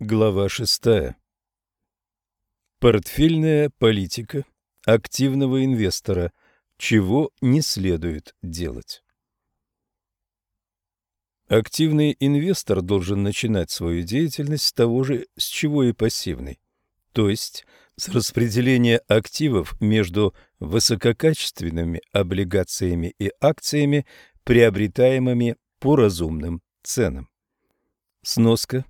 Глава 6. Портфельная политика активного инвестора. Чего не следует делать? Активный инвестор должен начинать свою деятельность с того же, с чего и пассивный, то есть с распределения активов между высококачественными облигациями и акциями, приобретаемыми по разумным ценам. Сноска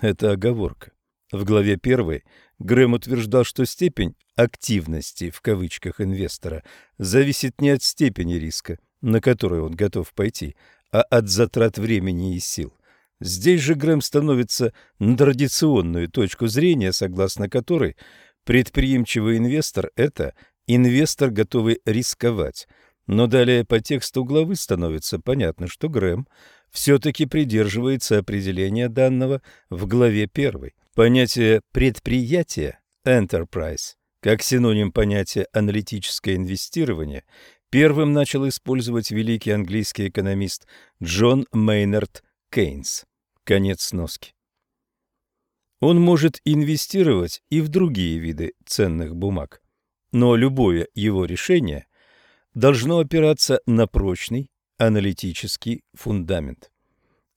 это оговорка. В главе 1 Грэм утверждал, что степень «активности» в кавычках инвестора зависит не от степени риска, на который он готов пойти, а от затрат времени и сил. Здесь же Грэм становится на традиционную точку зрения, согласно которой предприимчивый инвестор – это инвестор, готовый рисковать. Но далее по тексту главы становится понятно, что Грэм – все-таки придерживается определения данного в главе 1. Понятие «предприятие» enterprise как синоним понятия «аналитическое инвестирование» первым начал использовать великий английский экономист Джон Мейнард Кейнс. Конец сноски. Он может инвестировать и в другие виды ценных бумаг, но любое его решение должно опираться на прочный аналитический фундамент.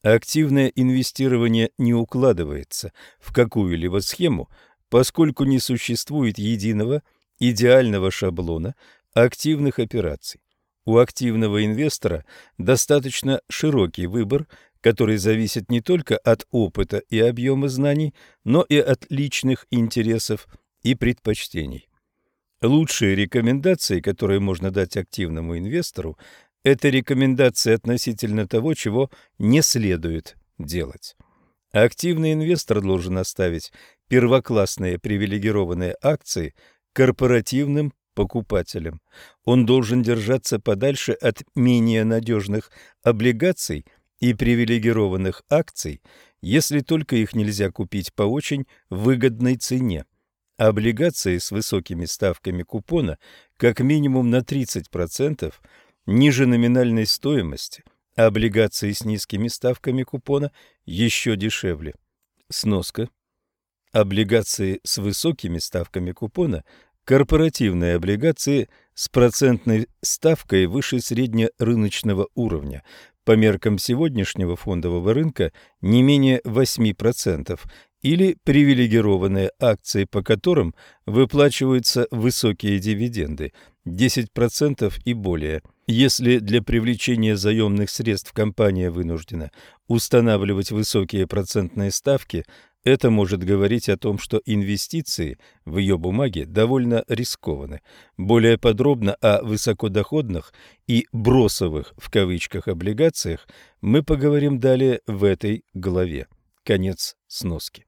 Активное инвестирование не укладывается в какую-либо схему, поскольку не существует единого идеального шаблона активных операций. У активного инвестора достаточно широкий выбор, который зависит не только от опыта и объема знаний, но и от личных интересов и предпочтений. Лучшие рекомендации, которые можно дать активному инвестору, это рекомендации относительно того, чего не следует делать. Активный инвестор должен оставить первоклассные привилегированные акции корпоративным покупателям. Он должен держаться подальше от менее надежных облигаций и привилегированных акций, если только их нельзя купить по очень выгодной цене. Облигации с высокими ставками купона как минимум на 30% ниже номинальной стоимости, а облигации с низкими ставками купона еще дешевле. Сноска. Облигации с высокими ставками купона – корпоративные облигации с процентной ставкой выше среднерыночного уровня, по меркам сегодняшнего фондового рынка не менее 8%, или привилегированные акции, по которым выплачиваются высокие дивиденды – 10% и более. Если для привлечения заемных средств компания вынуждена устанавливать высокие процентные ставки, это может говорить о том, что инвестиции в ее бумаги довольно рискованы. Более подробно о высокодоходных и «бросовых» в кавычках облигациях мы поговорим далее в этой главе. Конец сноски.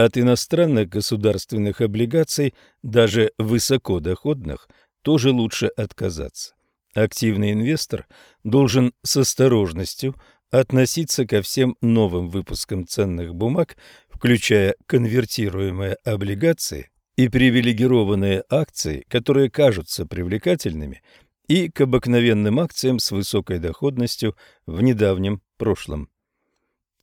От иностранных государственных облигаций, даже высокодоходных, тоже лучше отказаться. Активный инвестор должен с осторожностью относиться ко всем новым выпускам ценных бумаг, включая конвертируемые облигации и привилегированные акции, которые кажутся привлекательными, и к обыкновенным акциям с высокой доходностью в недавнем прошлом.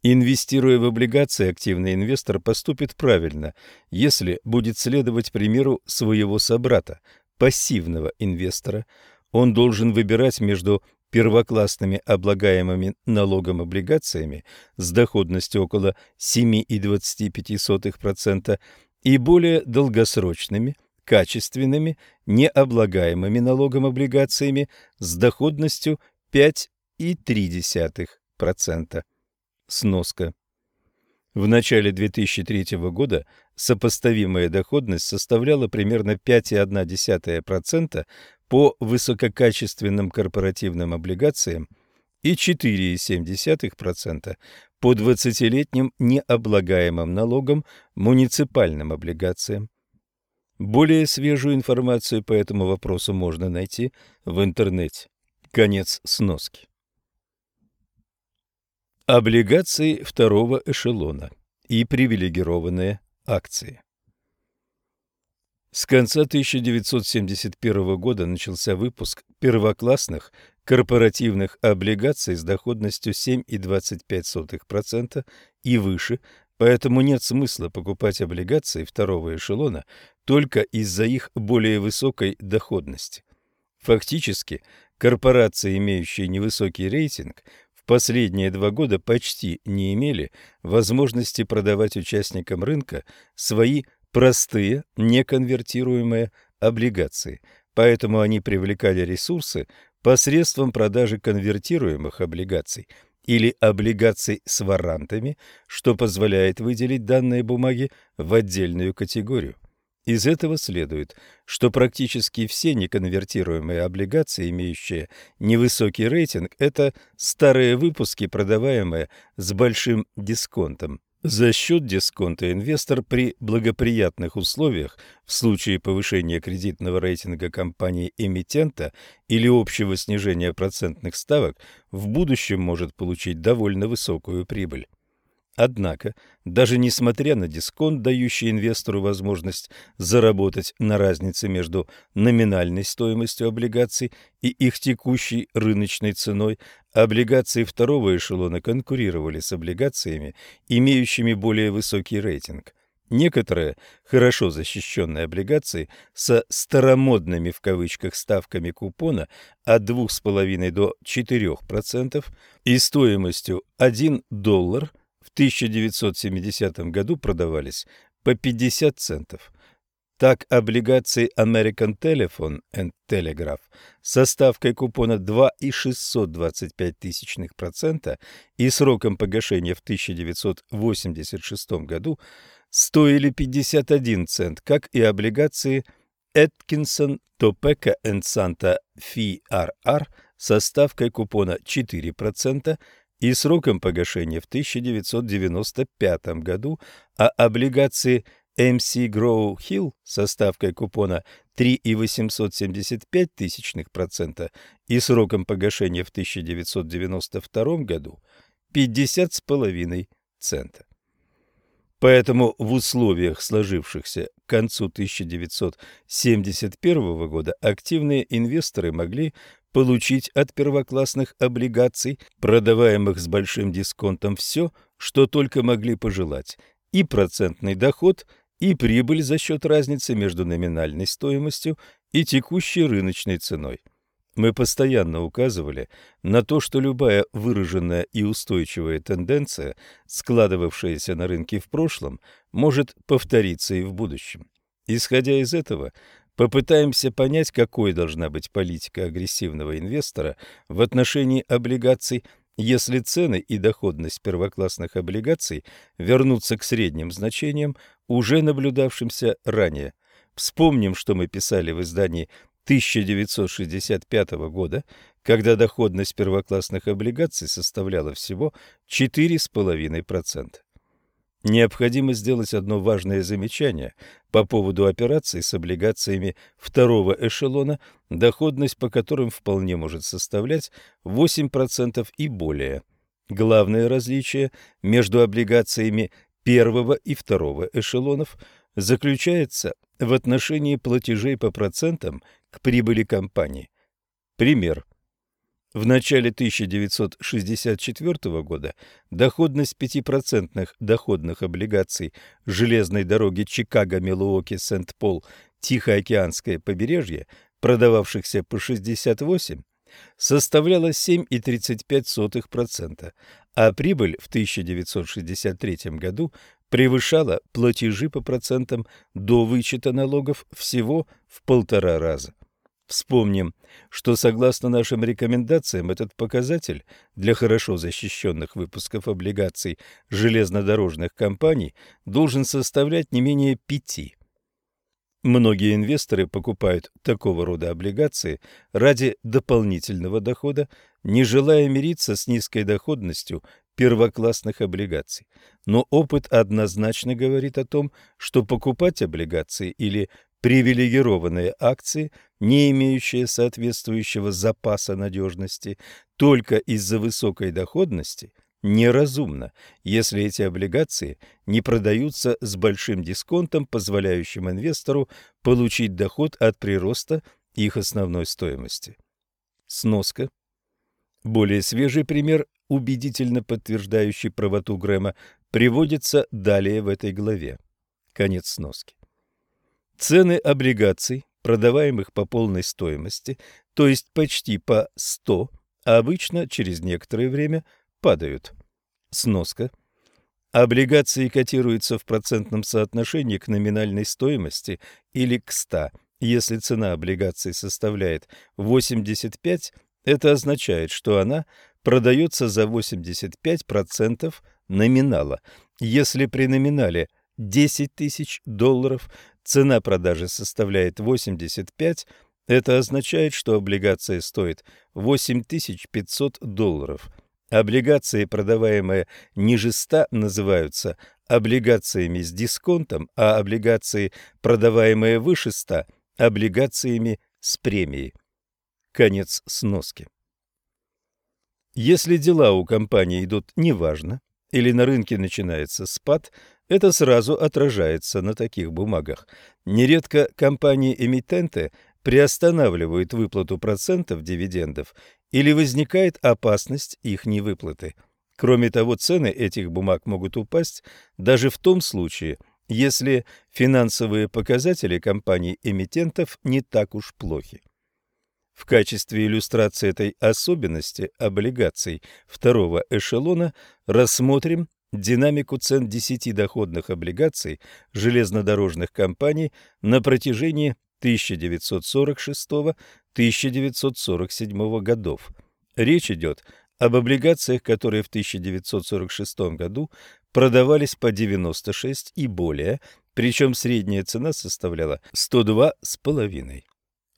Инвестируя в облигации, активный инвестор поступит правильно, если будет следовать примеру своего собрата, пассивного инвестора. Он должен выбирать между первоклассными облагаемыми налогом облигациями с доходностью около 7,25% и более долгосрочными, качественными, необлагаемыми налогом облигациями с доходностью 5,3%. Сноска. В начале 2003 года сопоставимая доходность составляла примерно 5,1% по высококачественным корпоративным облигациям и 4,7% по 20-летним необлагаемым налогом муниципальным облигациям. Более свежую информацию по этому вопросу можно найти в интернете. Конец сноски. Облигации второго эшелона и привилегированные акции. С конца 1971 года начался выпуск первоклассных корпоративных облигаций с доходностью 7,25% и выше, Поэтому нет смысла покупать облигации второго эшелона только из-за их более высокой доходности. Фактически, корпорации, имеющие невысокий рейтинг, последние два года почти не имели возможности продавать участникам рынка свои простые, неконвертируемые облигации, поэтому они привлекали ресурсы посредством продажи конвертируемых облигаций или облигаций с варантами, что позволяет выделить данные бумаги в отдельную категорию. Из этого следует, что практически все неконвертируемые облигации, имеющие невысокий рейтинг, это старые выпуски, продаваемые с большим дисконтом. За счет дисконта инвестор при благоприятных условиях в случае повышения кредитного рейтинга компании-эмитента или общего снижения процентных ставок в будущем может получить довольно высокую прибыль. Однако, даже несмотря на дисконт, дающий инвестору возможность заработать на разнице между номинальной стоимостью облигаций и их текущей рыночной ценой, облигации второго эшелона конкурировали с облигациями, имеющими более высокий рейтинг. Некоторые хорошо защищенные облигации со «старомодными» в кавычках ставками купона от 2,5 до 4% и стоимостью 1 доллар – в 1970 году продавались по 50 центов. Так, облигации American Telephone and Telegraph со ставкой купона 2,625% и сроком погашения в 1986 году стоили 51 цент, как и облигации Atkinson, Topeka Santa Fe RR со ставкой купона 4% и сроком погашения в 1995 году, а облигации MC Grow Hill со ставкой купона 3,875% и сроком погашения в 1992 году 50,5 цента. Поэтому в условиях сложившихся к концу 1971 года активные инвесторы могли получить от первоклассных облигаций, продаваемых с большим дисконтом, все, что только могли пожелать, и процентный доход, и прибыль за счет разницы между номинальной стоимостью и текущей рыночной ценой. Мы постоянно указывали на то, что любая выраженная и устойчивая тенденция, складывавшаяся на рынке в прошлом, может повториться и в будущем. Исходя из этого, Попытаемся понять, какой должна быть политика агрессивного инвестора в отношении облигаций, если цены и доходность первоклассных облигаций вернутся к средним значениям, уже наблюдавшимся ранее. Вспомним, что мы писали в издании 1965 года, когда доходность первоклассных облигаций составляла всего 4,5%. Необходимо сделать одно важное замечание по поводу операций с облигациями второго эшелона, доходность по которым вполне может составлять 8% и более. Главное различие между облигациями первого и второго эшелонов заключается в отношении платежей по процентам к прибыли компании. Пример – в начале 1964 года доходность 5% доходных облигаций железной дороги Чикаго-Милуоки-Сент-Пол Тихоокеанское побережье, продававшихся по 68, составляла 7,35%, а прибыль в 1963 году превышала платежи по процентам до вычета налогов всего в полтора раза. Вспомним, что согласно нашим рекомендациям этот показатель для хорошо защищенных выпусков облигаций железнодорожных компаний должен составлять не менее пяти. Многие инвесторы покупают такого рода облигации ради дополнительного дохода, не желая мириться с низкой доходностью первоклассных облигаций. Но опыт однозначно говорит о том, что покупать облигации или привилегированные акции, не имеющие соответствующего запаса надежности, только из-за высокой доходности, неразумно, если эти облигации не продаются с большим дисконтом, позволяющим инвестору получить доход от прироста их основной стоимости. Сноска. Более свежий пример убедительно подтверждающий правоту Грэма, приводится далее в этой главе. Конец сноски. Цены облигаций, продаваемых по полной стоимости, то есть почти по 100, а обычно через некоторое время падают. Сноска. Облигации котируются в процентном соотношении к номинальной стоимости или к 100. Если цена облигаций составляет 85, это означает, что она продается за 85% номинала. Если при номинале 10 тысяч долларов, цена продажи составляет 85, это означает, что облигация стоит 8500 долларов. Облигации, продаваемые ниже 100, называются облигациями с дисконтом, а облигации, продаваемые выше 100, облигациями с премией. Конец сноски. Если дела у компании идут неважно, или на рынке начинается спад, это сразу отражается на таких бумагах. Нередко компании-эмитенты приостанавливают выплату процентов дивидендов или возникает опасность их невыплаты. Кроме того, цены этих бумаг могут упасть даже в том случае, если финансовые показатели компаний-эмитентов не так уж плохи. В качестве иллюстрации этой особенности облигаций второго эшелона рассмотрим динамику цен 10 доходных облигаций железнодорожных компаний на протяжении 1946-1947 годов. Речь идет об облигациях, которые в 1946 году продавались по 96 и более, причем средняя цена составляла 102,5.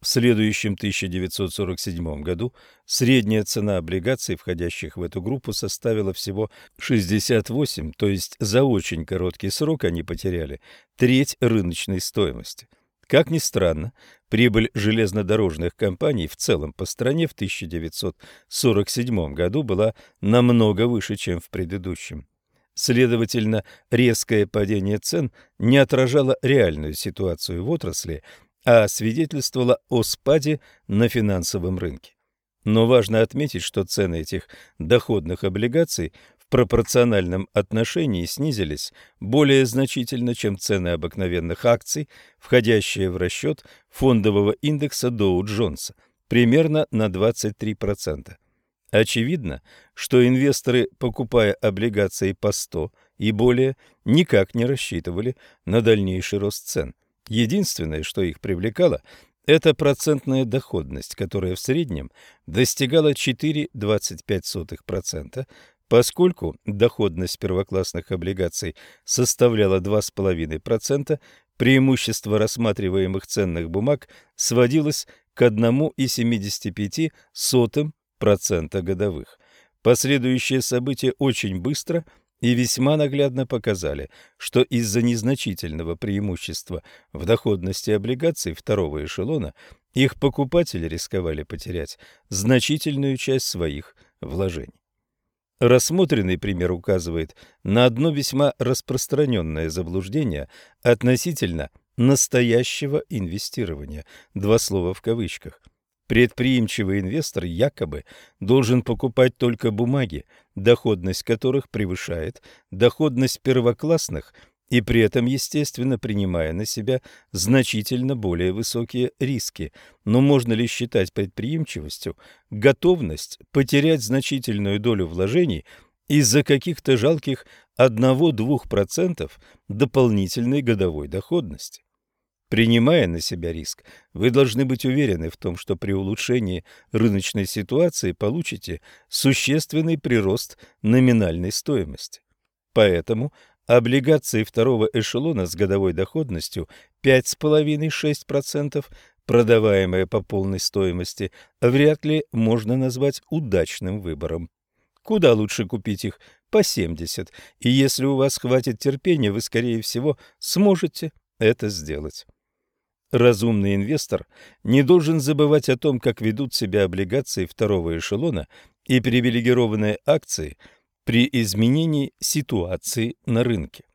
В следующем 1947 году средняя цена облигаций, входящих в эту группу, составила всего 68, то есть за очень короткий срок они потеряли треть рыночной стоимости. Как ни странно, прибыль железнодорожных компаний в целом по стране в 1947 году была намного выше, чем в предыдущем. Следовательно, резкое падение цен не отражало реальную ситуацию в отрасли, а свидетельствовало о спаде на финансовом рынке. Но важно отметить, что цены этих доходных облигаций в пропорциональном отношении снизились более значительно, чем цены обыкновенных акций, входящие в расчет фондового индекса Доу-Джонса, примерно на 23%. Очевидно, что инвесторы, покупая облигации по 100 и более, никак не рассчитывали на дальнейший рост цен – Единственное, что их привлекало, это процентная доходность, которая в среднем достигала 4,25%, поскольку доходность первоклассных облигаций составляла 2,5%, преимущество рассматриваемых ценных бумаг сводилось к 1,75% годовых. Последующие события очень быстро – и весьма наглядно показали, что из-за незначительного преимущества в доходности облигаций второго эшелона их покупатели рисковали потерять значительную часть своих вложений. Рассмотренный пример указывает на одно весьма распространенное заблуждение относительно настоящего инвестирования, два слова в кавычках – Предприимчивый инвестор якобы должен покупать только бумаги, доходность которых превышает доходность первоклассных и при этом, естественно, принимая на себя значительно более высокие риски. Но можно ли считать предприимчивостью готовность потерять значительную долю вложений из-за каких-то жалких 1-2% дополнительной годовой доходности? Принимая на себя риск, вы должны быть уверены в том, что при улучшении рыночной ситуации получите существенный прирост номинальной стоимости. Поэтому облигации второго эшелона с годовой доходностью 5,5-6%, продаваемые по полной стоимости, вряд ли можно назвать удачным выбором. Куда лучше купить их по 70, и если у вас хватит терпения, вы, скорее всего, сможете это сделать. Разумный инвестор не должен забывать о том, как ведут себя облигации второго эшелона и привилегированные акции при изменении ситуации на рынке.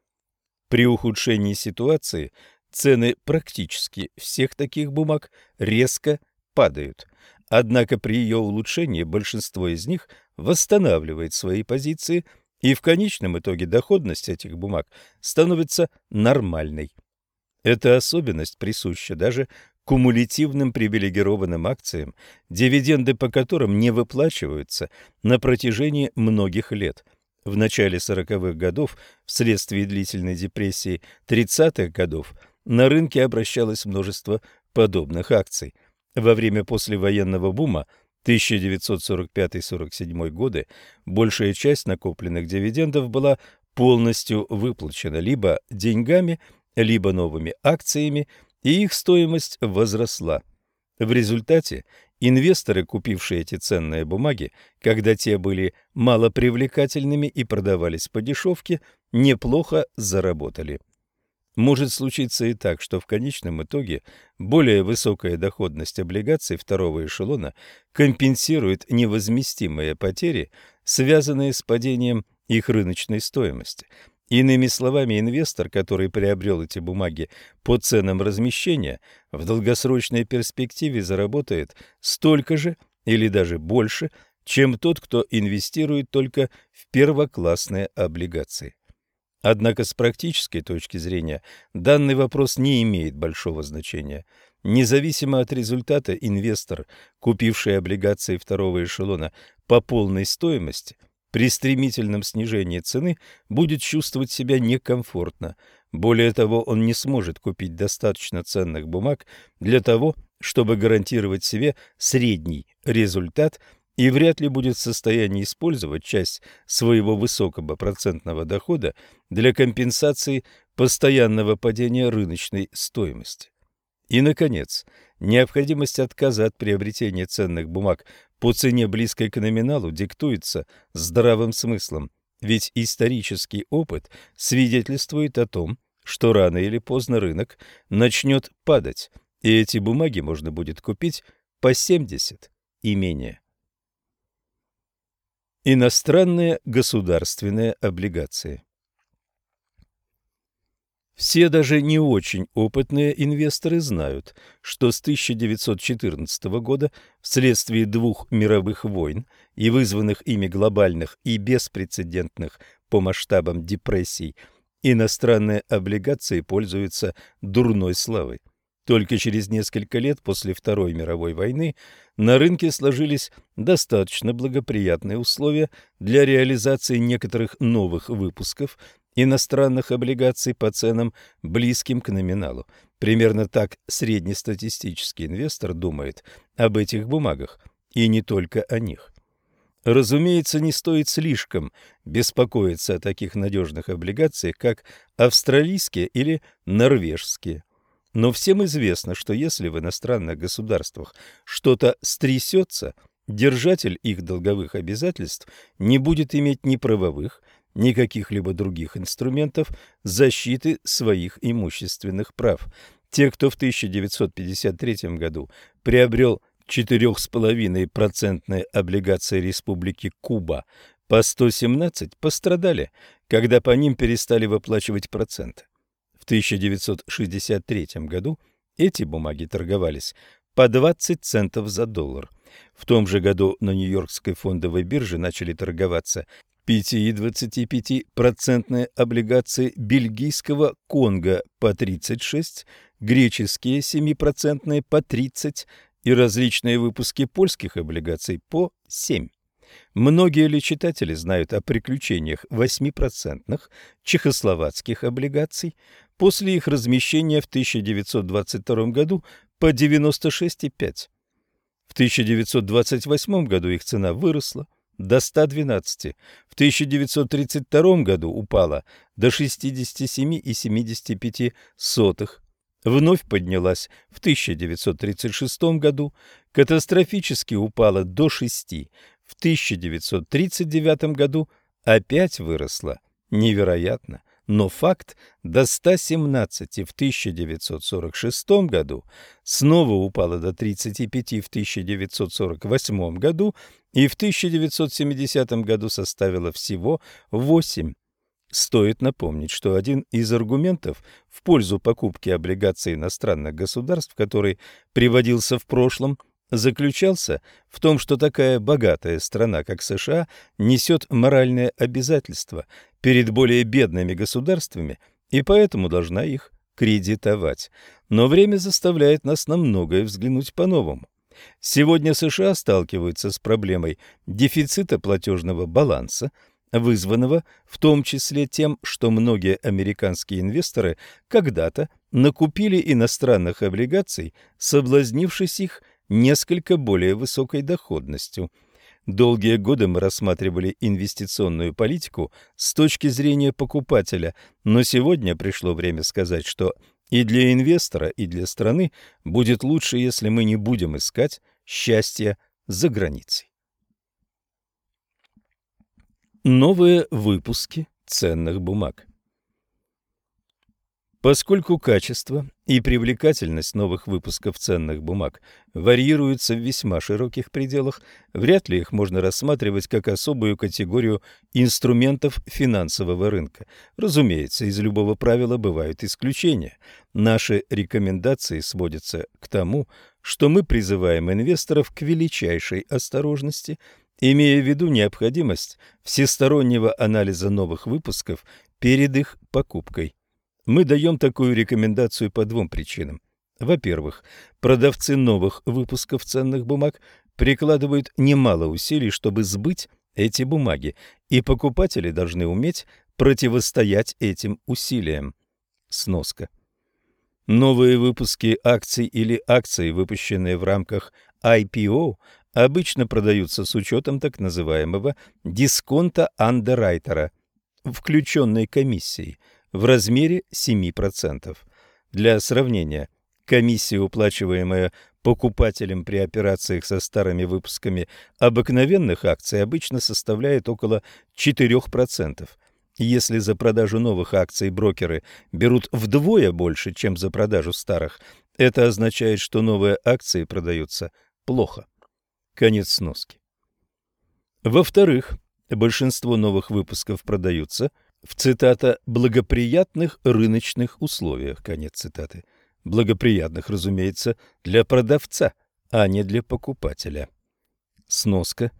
При ухудшении ситуации цены практически всех таких бумаг резко падают. Однако при ее улучшении большинство из них восстанавливает свои позиции и в конечном итоге доходность этих бумаг становится нормальной. Эта особенность присуща даже кумулятивным привилегированным акциям, дивиденды по которым не выплачиваются на протяжении многих лет. В начале 40-х годов, вследствие длительной депрессии 30-х годов, на рынке обращалось множество подобных акций. Во время послевоенного бума 1945-47 годы большая часть накопленных дивидендов была полностью выплачена либо деньгами, либо новыми акциями и их стоимость возросла. В результате инвесторы, купившие эти ценные бумаги, когда те были малопривлекательными и продавались по дешевке, неплохо заработали. Может случиться и так, что в конечном итоге более высокая доходность облигаций второго эшелона компенсирует невозместимые потери, связанные с падением их рыночной стоимости – Иными словами, инвестор, который приобрел эти бумаги по ценам размещения, в долгосрочной перспективе заработает столько же или даже больше, чем тот, кто инвестирует только в первоклассные облигации. Однако с практической точки зрения данный вопрос не имеет большого значения. Независимо от результата, инвестор, купивший облигации второго эшелона по полной стоимости – при стремительном снижении цены будет чувствовать себя некомфортно. Более того, он не сможет купить достаточно ценных бумаг для того, чтобы гарантировать себе средний результат и вряд ли будет в состоянии использовать часть своего высокого процентного дохода для компенсации постоянного падения рыночной стоимости. И, наконец, необходимость отказа от приобретения ценных бумаг по цене близкой к номиналу диктуется здравым смыслом, ведь исторический опыт свидетельствует о том, что рано или поздно рынок начнет падать, и эти бумаги можно будет купить по 70 и менее. Иностранные государственные облигации все даже не очень опытные инвесторы знают, что с 1914 года вследствие двух мировых войн и вызванных ими глобальных и беспрецедентных по масштабам депрессий иностранные облигации пользуются дурной славой. Только через несколько лет после Второй мировой войны на рынке сложились достаточно благоприятные условия для реализации некоторых новых выпусков иностранных облигаций по ценам, близким к номиналу. Примерно так среднестатистический инвестор думает об этих бумагах, и не только о них. Разумеется, не стоит слишком беспокоиться о таких надежных облигациях, как австралийские или норвежские. Но всем известно, что если в иностранных государствах что-то стрясется, держатель их долговых обязательств не будет иметь ни правовых, никаких либо других инструментов защиты своих имущественных прав. Те, кто в 1953 году приобрел 4,5% облигации Республики Куба по 117, пострадали, когда по ним перестали выплачивать проценты. В 1963 году эти бумаги торговались по 20 центов за доллар. В том же году на Нью-Йоркской фондовой бирже начали торговаться 5 и 25% облигации бельгийского Конго по 36, греческие 7% по 30 и различные выпуски польских облигаций по 7. Многие ли читатели знают о приключениях 8% чехословацких облигаций после их размещения в 1922 году по 96,5? В 1928 году их цена выросла до 112. В 1932 году упала до 67,75. Вновь поднялась в 1936 году, катастрофически упала до 6. В 1939 году опять выросла. Невероятно но факт до 117 в 1946 году снова упала до 35 в 1948 году и в 1970 году составила всего 8. Стоит напомнить, что один из аргументов в пользу покупки облигаций иностранных государств, который приводился в прошлом, заключался в том, что такая богатая страна, как США, несет моральное обязательство перед более бедными государствами и поэтому должна их кредитовать. Но время заставляет нас на многое взглянуть по-новому. Сегодня США сталкиваются с проблемой дефицита платежного баланса, вызванного в том числе тем, что многие американские инвесторы когда-то накупили иностранных облигаций, соблазнившись их несколько более высокой доходностью. Долгие годы мы рассматривали инвестиционную политику с точки зрения покупателя, но сегодня пришло время сказать, что и для инвестора, и для страны будет лучше, если мы не будем искать счастья за границей. Новые выпуски ценных бумаг Поскольку качество и привлекательность новых выпусков ценных бумаг варьируются в весьма широких пределах, вряд ли их можно рассматривать как особую категорию инструментов финансового рынка. Разумеется, из любого правила бывают исключения. Наши рекомендации сводятся к тому, что мы призываем инвесторов к величайшей осторожности, имея в виду необходимость всестороннего анализа новых выпусков перед их покупкой. Мы даем такую рекомендацию по двум причинам. Во-первых, продавцы новых выпусков ценных бумаг прикладывают немало усилий, чтобы сбыть эти бумаги, и покупатели должны уметь противостоять этим усилиям. Сноска. Новые выпуски акций или акции, выпущенные в рамках IPO, обычно продаются с учетом так называемого дисконта андеррайтера, включенной комиссией – в размере 7%. Для сравнения, комиссия, уплачиваемая покупателем при операциях со старыми выпусками обыкновенных акций, обычно составляет около 4%. Если за продажу новых акций брокеры берут вдвое больше, чем за продажу старых, это означает, что новые акции продаются плохо. Конец сноски. Во-вторых, большинство новых выпусков продаются – в цитата «благоприятных рыночных условиях». Конец цитаты. Благоприятных, разумеется, для продавца, а не для покупателя. Сноска.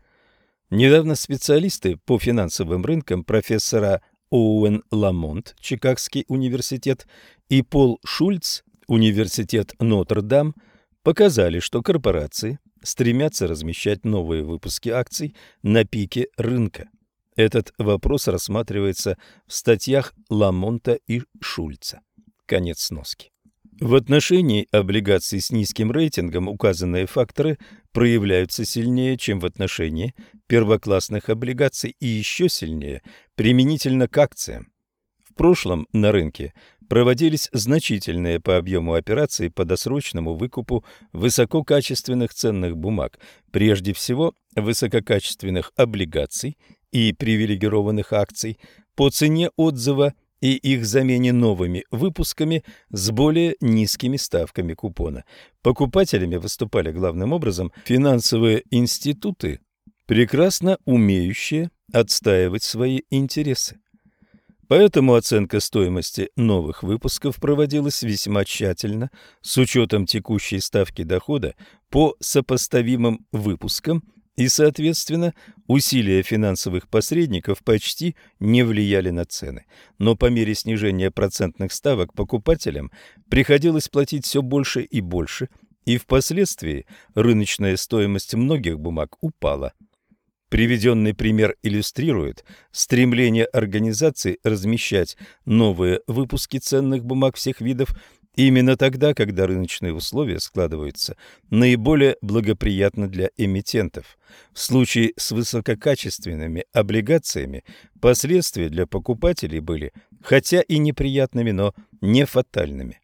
Недавно специалисты по финансовым рынкам профессора Оуэн Ламонт, Чикагский университет, и Пол Шульц, университет Нотр-Дам, показали, что корпорации стремятся размещать новые выпуски акций на пике рынка. Этот вопрос рассматривается в статьях Ламонта и Шульца. Конец сноски. В отношении облигаций с низким рейтингом указанные факторы проявляются сильнее, чем в отношении первоклассных облигаций и еще сильнее применительно к акциям. В прошлом на рынке проводились значительные по объему операции по досрочному выкупу высококачественных ценных бумаг, прежде всего высококачественных облигаций и привилегированных акций по цене отзыва и их замене новыми выпусками с более низкими ставками купона. Покупателями выступали главным образом финансовые институты, прекрасно умеющие отстаивать свои интересы. Поэтому оценка стоимости новых выпусков проводилась весьма тщательно с учетом текущей ставки дохода по сопоставимым выпускам и, соответственно, усилия финансовых посредников почти не влияли на цены. Но по мере снижения процентных ставок покупателям приходилось платить все больше и больше, и впоследствии рыночная стоимость многих бумаг упала. Приведенный пример иллюстрирует стремление организаций размещать новые выпуски ценных бумаг всех видов Именно тогда, когда рыночные условия складываются наиболее благоприятно для эмитентов. В случае с высококачественными облигациями последствия для покупателей были, хотя и неприятными, но не фатальными.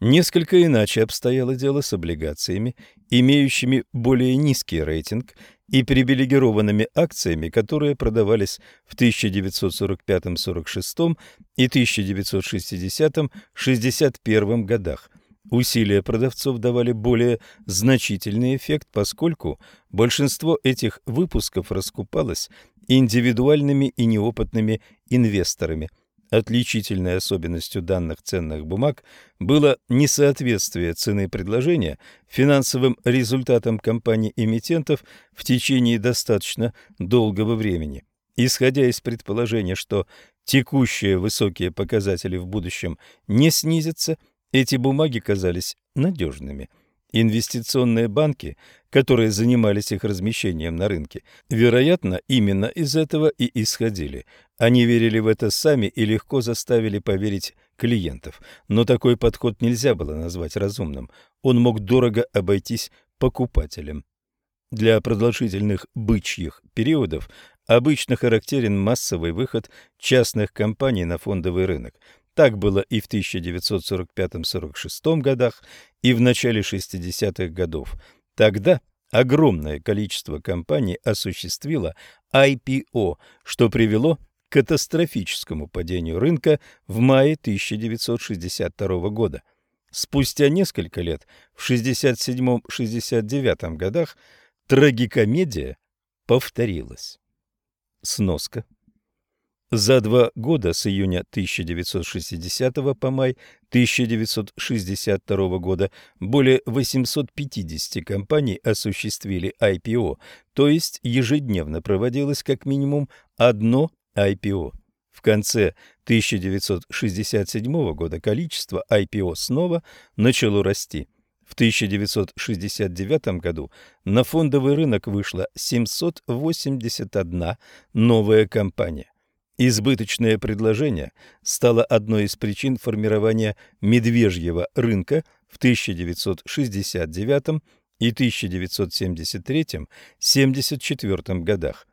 Несколько иначе обстояло дело с облигациями, имеющими более низкий рейтинг и привилегированными акциями, которые продавались в 1945-46 и 1960-61 годах. Усилия продавцов давали более значительный эффект, поскольку большинство этих выпусков раскупалось индивидуальными и неопытными инвесторами – Отличительной особенностью данных ценных бумаг было несоответствие цены предложения финансовым результатам компаний-эмитентов в течение достаточно долгого времени. Исходя из предположения, что текущие высокие показатели в будущем не снизятся, эти бумаги казались надежными – Инвестиционные банки, которые занимались их размещением на рынке, вероятно, именно из этого и исходили. Они верили в это сами и легко заставили поверить клиентов. Но такой подход нельзя было назвать разумным. Он мог дорого обойтись покупателям. Для продолжительных бычьих периодов обычно характерен массовый выход частных компаний на фондовый рынок. Так было и в 1945-46 годах, и в начале 60-х годов. Тогда огромное количество компаний осуществило IPO, что привело к катастрофическому падению рынка в мае 1962 года. Спустя несколько лет, в 67-69 годах, трагикомедия повторилась. Сноска за два года с июня 1960 по май 1962 года более 850 компаний осуществили IPO, то есть ежедневно проводилось как минимум одно IPO. В конце 1967 года количество IPO снова начало расти. В 1969 году на фондовый рынок вышла 781 новая компания. Избыточное предложение стало одной из причин формирования медвежьего рынка в 1969 и 1973-74 годах.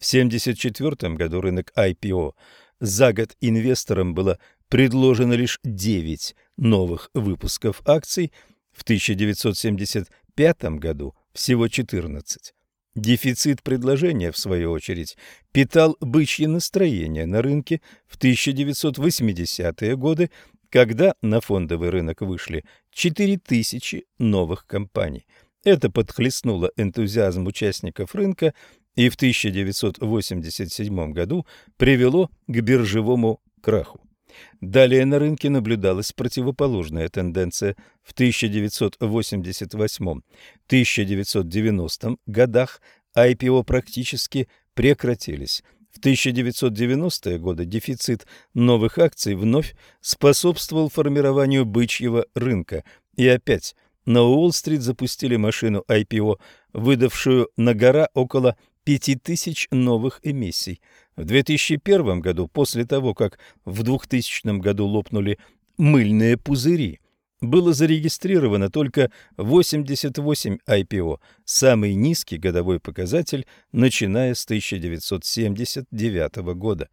В 1974 году рынок IPO за год инвесторам было предложено лишь 9 новых выпусков акций, в 1975 году всего 14. Дефицит предложения, в свою очередь, питал бычье настроение на рынке в 1980-е годы, когда на фондовый рынок вышли 4000 новых компаний. Это подхлестнуло энтузиазм участников рынка и в 1987 году привело к биржевому краху. Далее на рынке наблюдалась противоположная тенденция. В 1988-1990 годах IPO практически прекратились. В 1990-е годы дефицит новых акций вновь способствовал формированию бычьего рынка. И опять на Уолл-стрит запустили машину IPO, выдавшую на гора около 5000 новых эмиссий. В 2001 году, после того, как в 2000 году лопнули мыльные пузыри, было зарегистрировано только 88 IPO, самый низкий годовой показатель, начиная с 1979 года.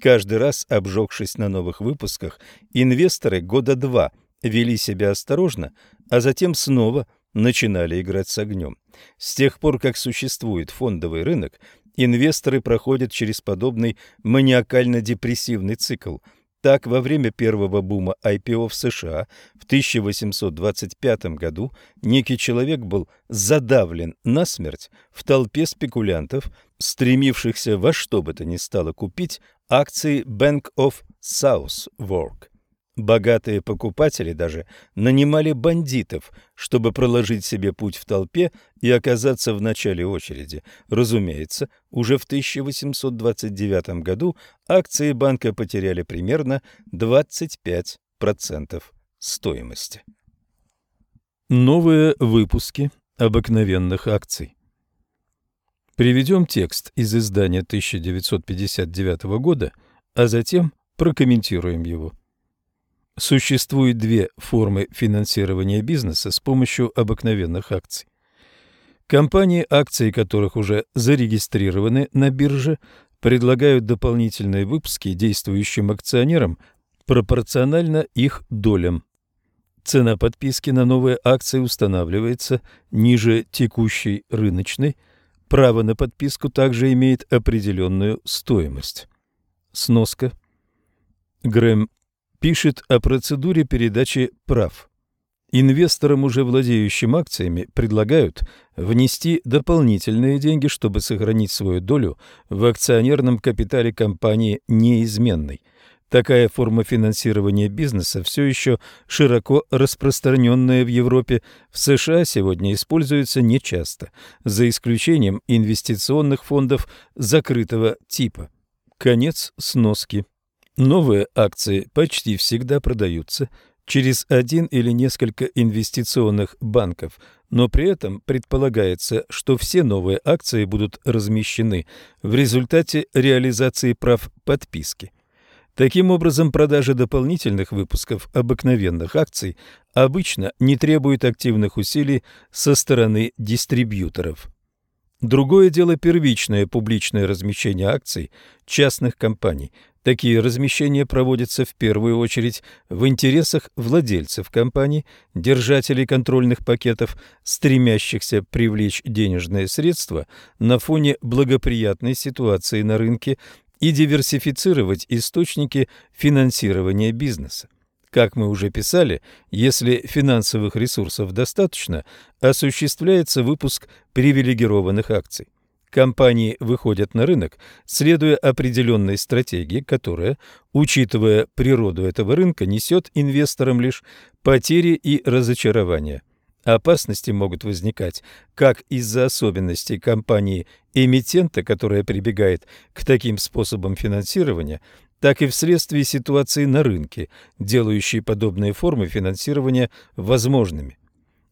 Каждый раз, обжегшись на новых выпусках, инвесторы года два вели себя осторожно, а затем снова начинали играть с огнем. С тех пор, как существует фондовый рынок, инвесторы проходят через подобный маниакально-депрессивный цикл. Так, во время первого бума IPO в США в 1825 году некий человек был задавлен насмерть в толпе спекулянтов, стремившихся во что бы то ни стало купить акции Bank of Southwark. Богатые покупатели даже нанимали бандитов, чтобы проложить себе путь в толпе и оказаться в начале очереди. Разумеется, уже в 1829 году акции банка потеряли примерно 25% стоимости. Новые выпуски обыкновенных акций Приведем текст из издания 1959 года, а затем прокомментируем его. Существует две формы финансирования бизнеса с помощью обыкновенных акций. Компании, акции которых уже зарегистрированы на бирже, предлагают дополнительные выпуски действующим акционерам пропорционально их долям. Цена подписки на новые акции устанавливается ниже текущей рыночной. Право на подписку также имеет определенную стоимость. Сноска. Грэм пишет о процедуре передачи прав. Инвесторам, уже владеющим акциями, предлагают внести дополнительные деньги, чтобы сохранить свою долю в акционерном капитале компании неизменной. Такая форма финансирования бизнеса все еще широко распространенная в Европе, в США сегодня используется нечасто, за исключением инвестиционных фондов закрытого типа. Конец сноски. Новые акции почти всегда продаются через один или несколько инвестиционных банков, но при этом предполагается, что все новые акции будут размещены в результате реализации прав подписки. Таким образом, продажа дополнительных выпусков обыкновенных акций обычно не требует активных усилий со стороны дистрибьюторов. Другое дело первичное публичное размещение акций частных компаний. Такие размещения проводятся в первую очередь в интересах владельцев компаний, держателей контрольных пакетов, стремящихся привлечь денежные средства на фоне благоприятной ситуации на рынке и диверсифицировать источники финансирования бизнеса. Как мы уже писали, если финансовых ресурсов достаточно, осуществляется выпуск привилегированных акций. Компании выходят на рынок, следуя определенной стратегии, которая, учитывая природу этого рынка, несет инвесторам лишь потери и разочарования. Опасности могут возникать как из-за особенностей компании-эмитента, которая прибегает к таким способам финансирования, так и вследствие ситуации на рынке, делающей подобные формы финансирования возможными.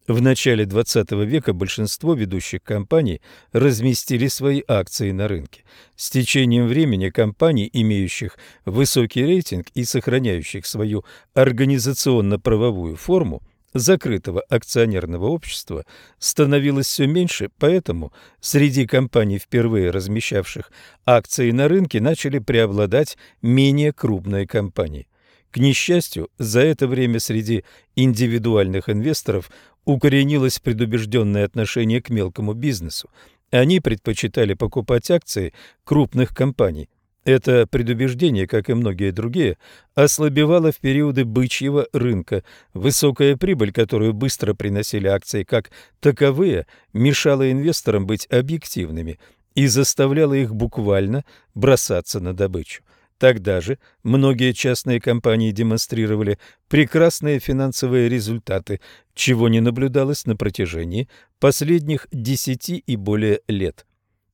В начале XX века большинство ведущих компаний разместили свои акции на рынке. С течением времени компаний, имеющих высокий рейтинг и сохраняющих свою организационно-правовую форму, закрытого акционерного общества становилось все меньше, поэтому среди компаний, впервые размещавших акции на рынке, начали преобладать менее крупные компании. К несчастью, за это время среди индивидуальных инвесторов укоренилось предубежденное отношение к мелкому бизнесу. Они предпочитали покупать акции крупных компаний, это предубеждение, как и многие другие, ослабевало в периоды бычьего рынка. Высокая прибыль, которую быстро приносили акции как таковые, мешала инвесторам быть объективными и заставляла их буквально бросаться на добычу. Тогда же многие частные компании демонстрировали прекрасные финансовые результаты, чего не наблюдалось на протяжении последних десяти и более лет.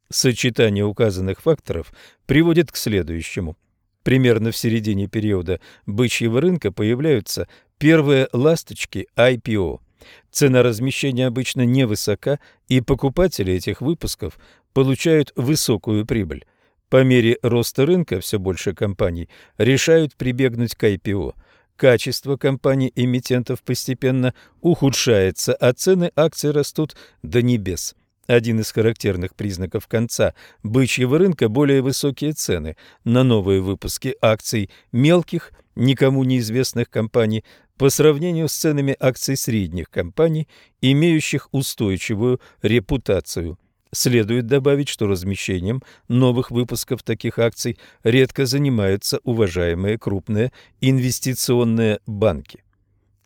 Сочетание указанных факторов приводит к следующему. Примерно в середине периода бычьего рынка появляются первые ласточки IPO. Цена размещения обычно невысока, и покупатели этих выпусков получают высокую прибыль. По мере роста рынка все больше компаний решают прибегнуть к IPO. Качество компаний-эмитентов постепенно ухудшается, а цены акций растут до небес. Один из характерных признаков конца бычьего рынка – более высокие цены на новые выпуски акций мелких, никому неизвестных компаний по сравнению с ценами акций средних компаний, имеющих устойчивую репутацию. Следует добавить, что размещением новых выпусков таких акций редко занимаются уважаемые крупные инвестиционные банки.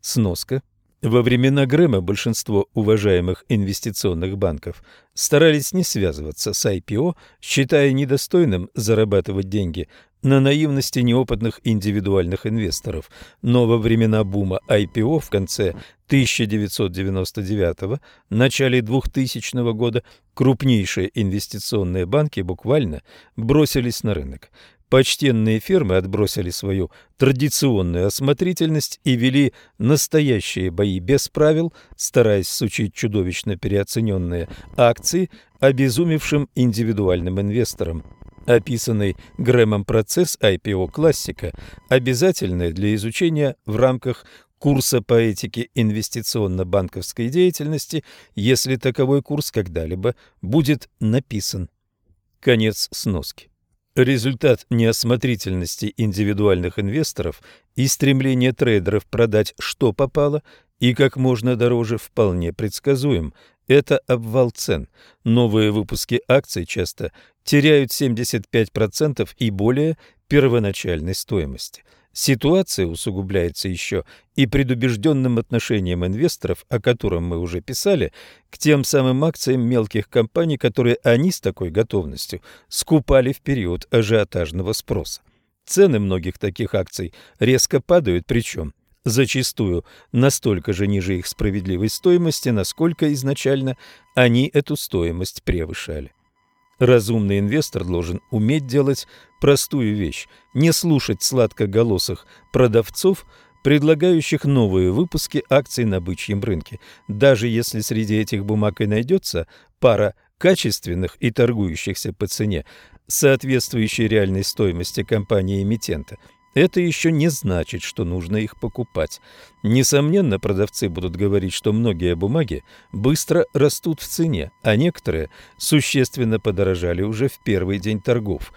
Сноска во времена Грэма большинство уважаемых инвестиционных банков старались не связываться с IPO, считая недостойным зарабатывать деньги на наивности неопытных индивидуальных инвесторов. Но во времена бума IPO в конце 1999 начале 2000 года крупнейшие инвестиционные банки буквально бросились на рынок. Почтенные фермы отбросили свою традиционную осмотрительность и вели настоящие бои без правил, стараясь сучить чудовищно переоцененные акции обезумевшим индивидуальным инвесторам. Описанный Грэмом процесс IPO классика обязательный для изучения в рамках курса по этике инвестиционно-банковской деятельности, если таковой курс когда-либо будет написан. Конец сноски. Результат неосмотрительности индивидуальных инвесторов и стремления трейдеров продать что попало и как можно дороже вполне предсказуем. Это обвал цен. Новые выпуски акций часто теряют 75% и более первоначальной стоимости – Ситуация усугубляется еще и предубежденным отношением инвесторов, о котором мы уже писали, к тем самым акциям мелких компаний, которые они с такой готовностью скупали в период ажиотажного спроса. Цены многих таких акций резко падают, причем зачастую настолько же ниже их справедливой стоимости, насколько изначально они эту стоимость превышали. Разумный инвестор должен уметь делать простую вещь – не слушать сладкоголосых продавцов, предлагающих новые выпуски акций на бычьем рынке, даже если среди этих бумаг и найдется пара качественных и торгующихся по цене, соответствующей реальной стоимости компании-эмитента – это еще не значит, что нужно их покупать. Несомненно, продавцы будут говорить, что многие бумаги быстро растут в цене, а некоторые существенно подорожали уже в первый день торгов.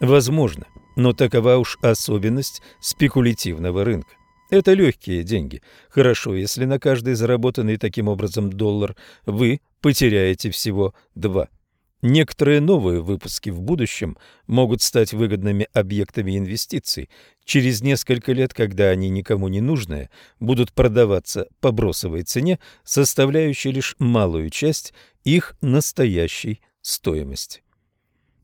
Возможно, но такова уж особенность спекулятивного рынка. Это легкие деньги. Хорошо, если на каждый заработанный таким образом доллар вы потеряете всего два. Некоторые новые выпуски в будущем могут стать выгодными объектами инвестиций. Через несколько лет, когда они никому не нужные, будут продаваться по бросовой цене, составляющей лишь малую часть их настоящей стоимости.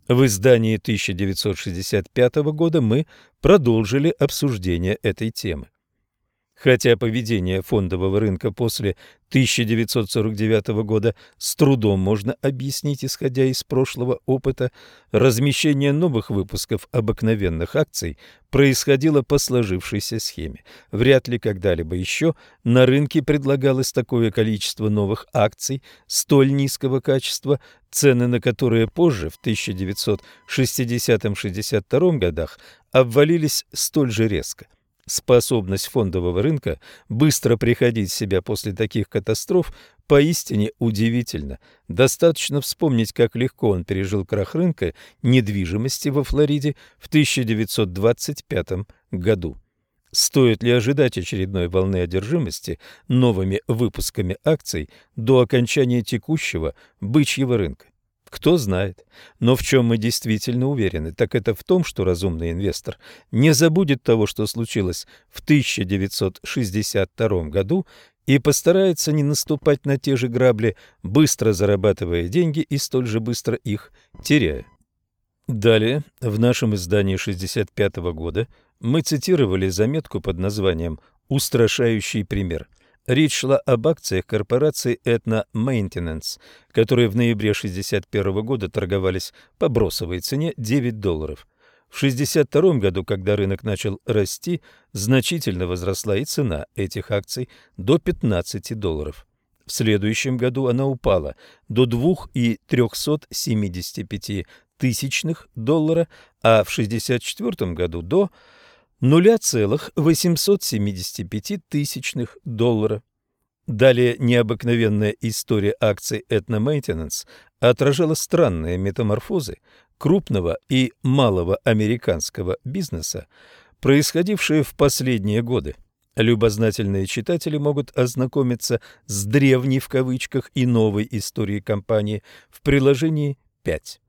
В издании 1965 года мы продолжили обсуждение этой темы. Хотя поведение фондового рынка после 1949 года с трудом можно объяснить, исходя из прошлого опыта, размещение новых выпусков обыкновенных акций происходило по сложившейся схеме. Вряд ли когда-либо еще на рынке предлагалось такое количество новых акций столь низкого качества, цены на которые позже, в 1960-62 годах, обвалились столь же резко. Способность фондового рынка быстро приходить в себя после таких катастроф поистине удивительна. Достаточно вспомнить, как легко он пережил крах рынка недвижимости во Флориде в 1925 году. Стоит ли ожидать очередной волны одержимости новыми выпусками акций до окончания текущего бычьего рынка? Кто знает. Но в чем мы действительно уверены, так это в том, что разумный инвестор не забудет того, что случилось в 1962 году, и постарается не наступать на те же грабли, быстро зарабатывая деньги и столь же быстро их теряя. Далее, в нашем издании 65 года, мы цитировали заметку под названием «Устрашающий пример». Речь шла об акциях корпорации Etna Maintenance, которые в ноябре 1961 года торговались по бросовой цене 9 долларов. В 1962 году, когда рынок начал расти, значительно возросла и цена этих акций до 15 долларов. В следующем году она упала до 2,375 тысячных доллара, а в 1964 году до 0,875 тысячных доллара. Далее необыкновенная история акций Etna Maintenance отражала странные метаморфозы крупного и малого американского бизнеса, происходившие в последние годы. Любознательные читатели могут ознакомиться с древней в кавычках и новой историей компании в приложении 5.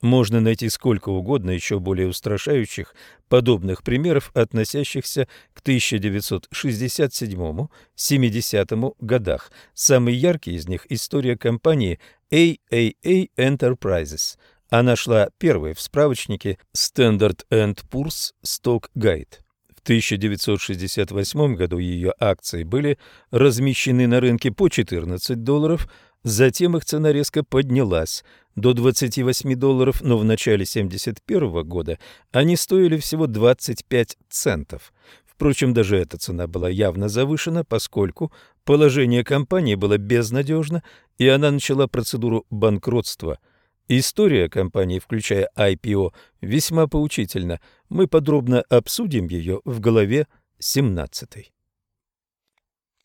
Можно найти сколько угодно еще более устрашающих подобных примеров, относящихся к 1967-70 годах. Самый яркий из них – история компании AAA Enterprises. Она шла первой в справочнике Standard Poor's Stock Guide. В 1968 году ее акции были размещены на рынке по 14 долларов, затем их цена резко поднялась – до 28 долларов, но в начале 1971 года они стоили всего 25 центов. Впрочем, даже эта цена была явно завышена, поскольку положение компании было безнадежно, и она начала процедуру банкротства. История компании, включая IPO, весьма поучительна. Мы подробно обсудим ее в главе 17.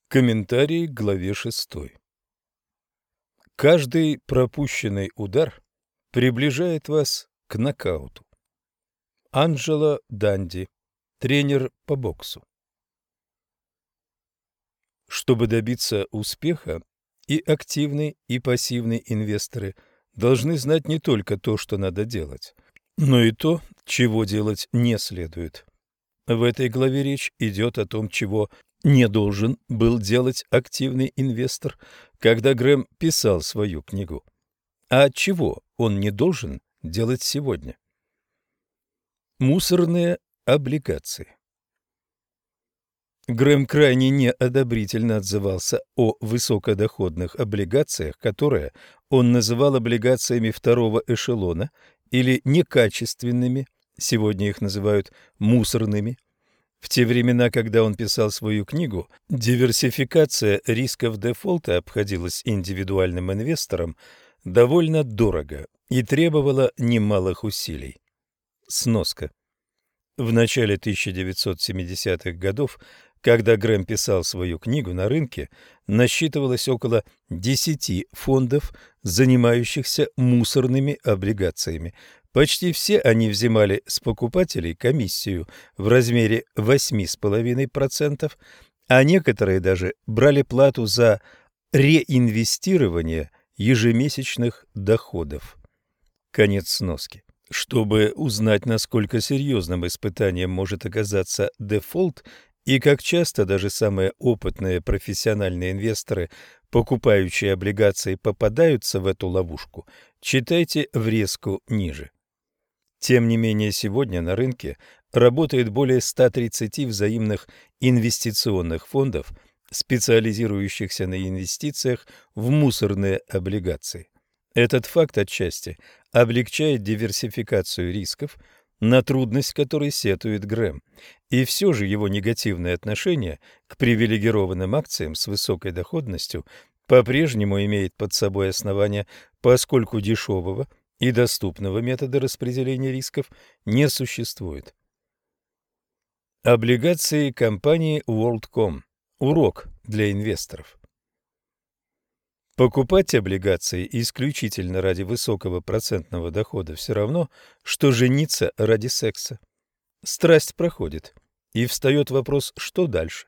Комментарий к главе 6. Каждый пропущенный удар приближает вас к нокауту. Анджело Данди, тренер по боксу. Чтобы добиться успеха, и активные, и пассивные инвесторы должны знать не только то, что надо делать, но и то, чего делать не следует. В этой главе речь идет о том, чего не должен был делать активный инвестор, когда Грэм писал свою книгу. А чего он не должен делать сегодня? Мусорные Облигации. Грэм крайне неодобрительно отзывался о высокодоходных облигациях, которые он называл облигациями второго эшелона или некачественными, сегодня их называют мусорными. В те времена, когда он писал свою книгу, диверсификация рисков дефолта обходилась индивидуальным инвесторам довольно дорого и требовала немалых усилий. Сноска. В начале 1970-х годов когда Грэм писал свою книгу, на рынке насчитывалось около 10 фондов, занимающихся мусорными облигациями. Почти все они взимали с покупателей комиссию в размере 8,5%, а некоторые даже брали плату за реинвестирование ежемесячных доходов. Конец сноски. Чтобы узнать, насколько серьезным испытанием может оказаться дефолт, и как часто даже самые опытные профессиональные инвесторы, покупающие облигации, попадаются в эту ловушку, читайте врезку ниже. Тем не менее, сегодня на рынке работает более 130 взаимных инвестиционных фондов, специализирующихся на инвестициях в мусорные облигации. Этот факт отчасти облегчает диверсификацию рисков, на трудность которой сетует Грэм. И все же его негативное отношение к привилегированным акциям с высокой доходностью по-прежнему имеет под собой основания, поскольку дешевого и доступного метода распределения рисков не существует. Облигации компании WorldCom. Урок для инвесторов. Покупать облигации исключительно ради высокого процентного дохода все равно, что жениться ради секса. Страсть проходит, и встает вопрос, что дальше.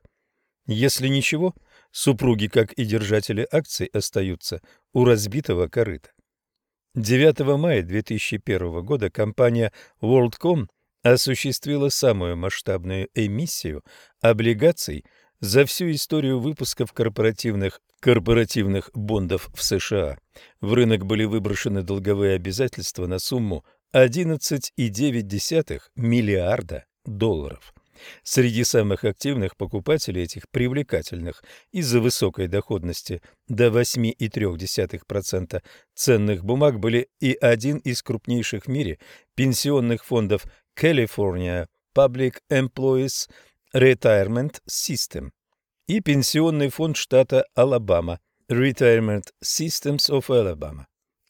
Если ничего, супруги, как и держатели акций, остаются у разбитого корыта. 9 мая 2001 года компания WorldCom осуществила самую масштабную эмиссию облигаций за всю историю выпусков корпоративных корпоративных бондов в США. В рынок были выброшены долговые обязательства на сумму 11,9 миллиарда долларов. Среди самых активных покупателей этих привлекательных из-за высокой доходности до 8,3% ценных бумаг были и один из крупнейших в мире пенсионных фондов California Public Employees Retirement System и Пенсионный фонд штата Алабама Retirement Systems of Alabama,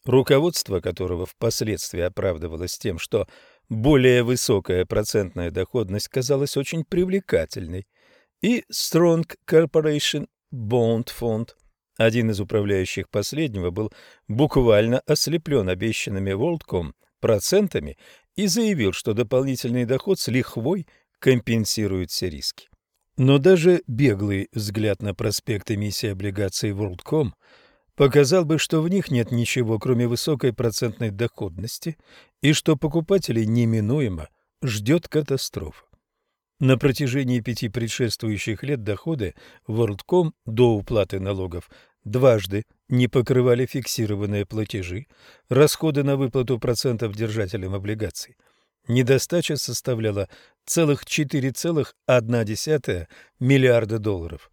руководство которого впоследствии оправдывалось тем, что более высокая процентная доходность казалась очень привлекательной, и Strong Corporation Bond Fund, один из управляющих последнего, был буквально ослеплен обещанными WorldCom процентами и заявил, что дополнительный доход с лихвой компенсирует все риски. Но даже беглый взгляд на проспект эмиссии облигаций WorldCom показал бы, что в них нет ничего, кроме высокой процентной доходности, и что покупателей неминуемо ждет катастрофа. На протяжении пяти предшествующих лет доходы WorldCom до уплаты налогов дважды не покрывали фиксированные платежи, расходы на выплату процентов держателям облигаций – недостача составляла целых 4,1 миллиарда долларов.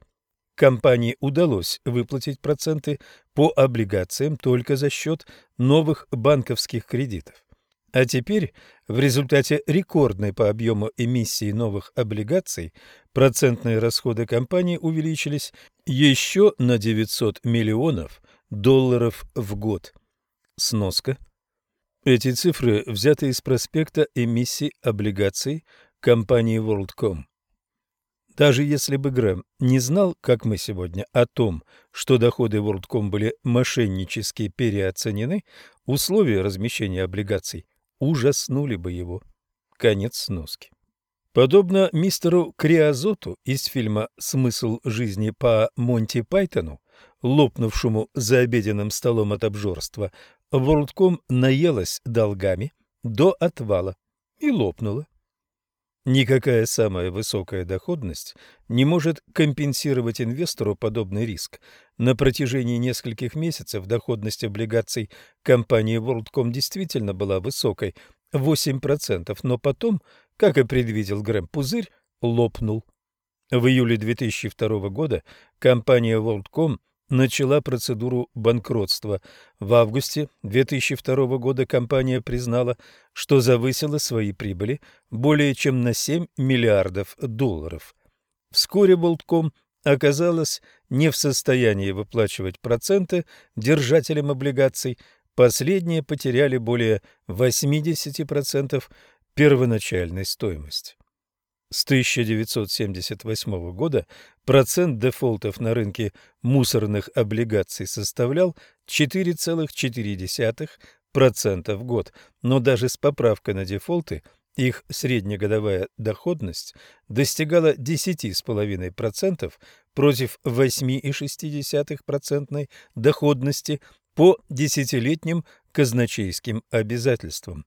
Компании удалось выплатить проценты по облигациям только за счет новых банковских кредитов. А теперь, в результате рекордной по объему эмиссии новых облигаций, процентные расходы компании увеличились еще на 900 миллионов долларов в год. Сноска – эти цифры взяты из проспекта эмиссий облигаций компании WorldCom. Даже если бы Грэм не знал, как мы сегодня, о том, что доходы WorldCom были мошеннически переоценены, условия размещения облигаций ужаснули бы его. Конец сноски. Подобно мистеру Криозоту из фильма «Смысл жизни» по Монти Пайтону, лопнувшему за обеденным столом от обжорства, WorldCom наелась долгами до отвала и лопнула. Никакая самая высокая доходность не может компенсировать инвестору подобный риск. На протяжении нескольких месяцев доходность облигаций компании WorldCom действительно была высокой – 8%, но потом как и предвидел Грэм, пузырь лопнул. В июле 2002 года компания WorldCom начала процедуру банкротства. В августе 2002 года компания признала, что завысила свои прибыли более чем на 7 миллиардов долларов. Вскоре WorldCom оказалась не в состоянии выплачивать проценты держателям облигаций, последние потеряли более 80% первоначальной стоимости. С 1978 года процент дефолтов на рынке мусорных облигаций составлял 4,4% в год, но даже с поправкой на дефолты их среднегодовая доходность достигала 10,5% против 8,6% доходности по десятилетним казначейским обязательствам.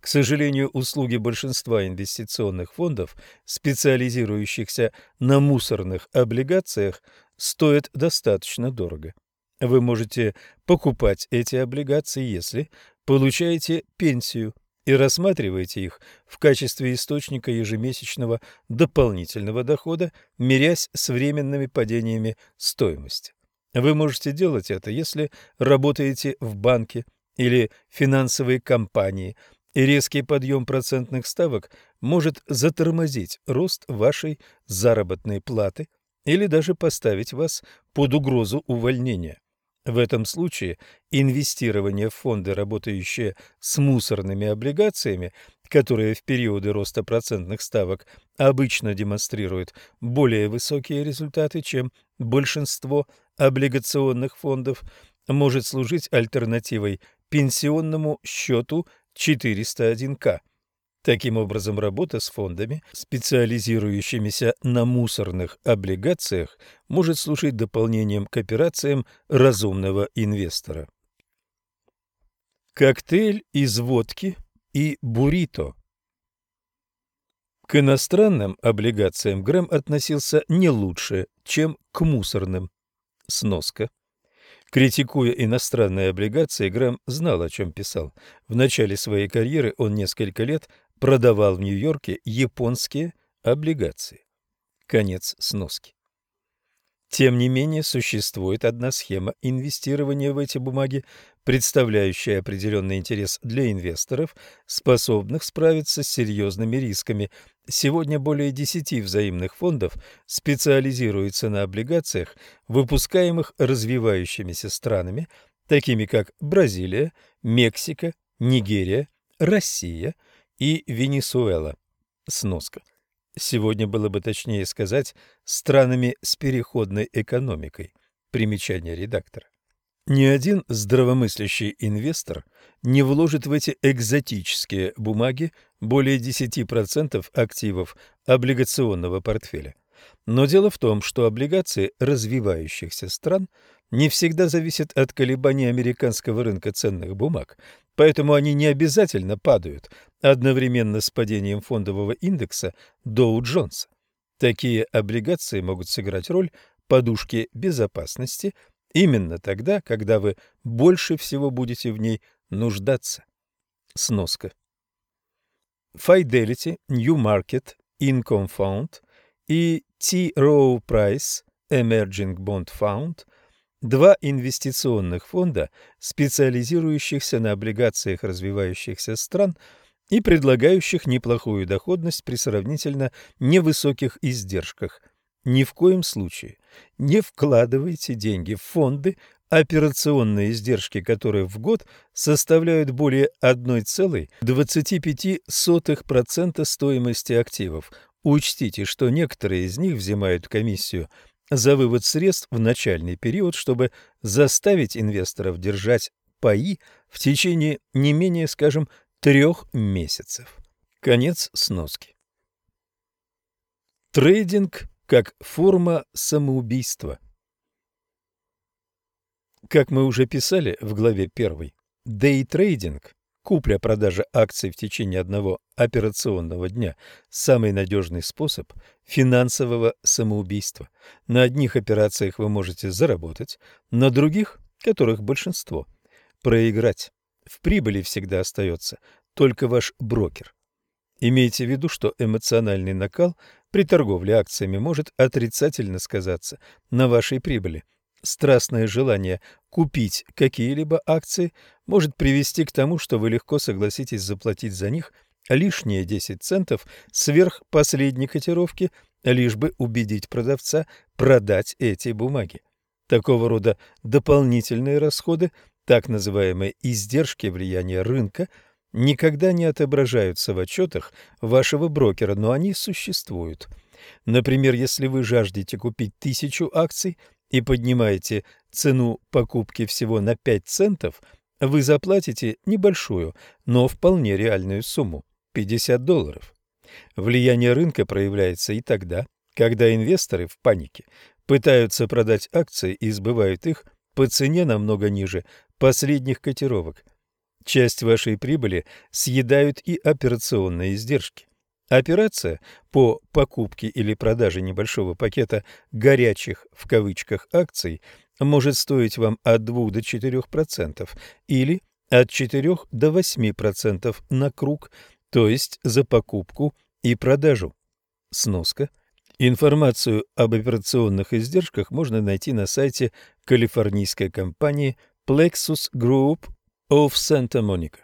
К сожалению, услуги большинства инвестиционных фондов, специализирующихся на мусорных облигациях, стоят достаточно дорого. Вы можете покупать эти облигации, если получаете пенсию и рассматриваете их в качестве источника ежемесячного дополнительного дохода, мирясь с временными падениями стоимости. Вы можете делать это, если работаете в банке или финансовой компании, и резкий подъем процентных ставок может затормозить рост вашей заработной платы или даже поставить вас под угрозу увольнения. В этом случае инвестирование в фонды, работающие с мусорными облигациями, которые в периоды роста процентных ставок обычно демонстрируют более высокие результаты, чем большинство облигационных фондов, может служить альтернативой пенсионному счету 401К. Таким образом, работа с фондами, специализирующимися на мусорных облигациях, может служить дополнением к операциям разумного инвестора. Коктейль из водки и буррито К иностранным облигациям Грэм относился не лучше, чем к мусорным. Сноска. Критикуя иностранные облигации, Грэм знал, о чем писал. В начале своей карьеры он несколько лет продавал в Нью-Йорке японские облигации. Конец сноски. Тем не менее, существует одна схема инвестирования в эти бумаги, представляющая определенный интерес для инвесторов, способных справиться с серьезными рисками. Сегодня более 10 взаимных фондов специализируются на облигациях, выпускаемых развивающимися странами, такими как Бразилия, Мексика, Нигерия, Россия и Венесуэла. Сноска. Сегодня было бы точнее сказать странами с переходной экономикой. Примечание редактора. Ни один здравомыслящий инвестор не вложит в эти экзотические бумаги более 10% активов облигационного портфеля. Но дело в том, что облигации развивающихся стран не всегда зависят от колебаний американского рынка ценных бумаг, поэтому они не обязательно падают одновременно с падением фондового индекса Доу-Джонса. Такие облигации могут сыграть роль подушки безопасности именно тогда, когда вы больше всего будете в ней нуждаться. Сноска. Fidelity, New Market, Income Fund и T. Rowe Price Emerging Bond Fund Два инвестиционных фонда, специализирующихся на облигациях развивающихся стран и предлагающих неплохую доходность при сравнительно невысоких издержках. Ни в коем случае не вкладывайте деньги в фонды, операционные издержки которых в год составляют более 1,25% стоимости активов. Учтите, что некоторые из них взимают комиссию за вывод средств в начальный период, чтобы заставить инвесторов держать паи в течение не менее, скажем, трех месяцев. Конец сноски. Трейдинг как форма самоубийства. Как мы уже писали в главе 1, дейтрейдинг Купля-продажа акций в течение одного операционного дня – самый надежный способ финансового самоубийства. На одних операциях вы можете заработать, на других, которых большинство, проиграть. В прибыли всегда остается только ваш брокер. Имейте в виду, что эмоциональный накал при торговле акциями может отрицательно сказаться на вашей прибыли. Страстное желание купить какие-либо акции может привести к тому, что вы легко согласитесь заплатить за них лишние 10 центов сверх последней котировки, лишь бы убедить продавца продать эти бумаги. Такого рода дополнительные расходы, так называемые издержки влияния рынка – никогда не отображаются в отчетах вашего брокера, но они существуют. Например, если вы жаждете купить тысячу акций и поднимаете цену покупки всего на 5 центов, вы заплатите небольшую, но вполне реальную сумму – 50 долларов. Влияние рынка проявляется и тогда, когда инвесторы в панике пытаются продать акции и сбывают их по цене намного ниже последних котировок – Часть вашей прибыли съедают и операционные издержки. Операция по покупке или продаже небольшого пакета «горячих» в кавычках акций может стоить вам от 2 до 4% или от 4 до 8% на круг, то есть за покупку и продажу. Сноска. Информацию об операционных издержках можно найти на сайте калифорнийской компании Plexus Group of Santa Monica.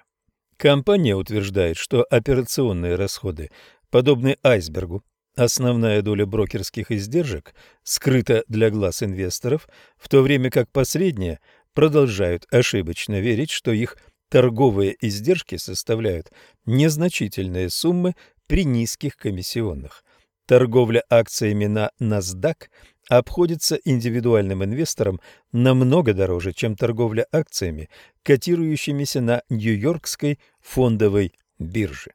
Компания утверждает, что операционные расходы подобны айсбергу. Основная доля брокерских издержек скрыта для глаз инвесторов, в то время как последние продолжают ошибочно верить, что их торговые издержки составляют незначительные суммы при низких комиссионных. Торговля акциями на NASDAQ обходится индивидуальным инвесторам намного дороже, чем торговля акциями, котирующимися на Нью-Йоркской фондовой бирже.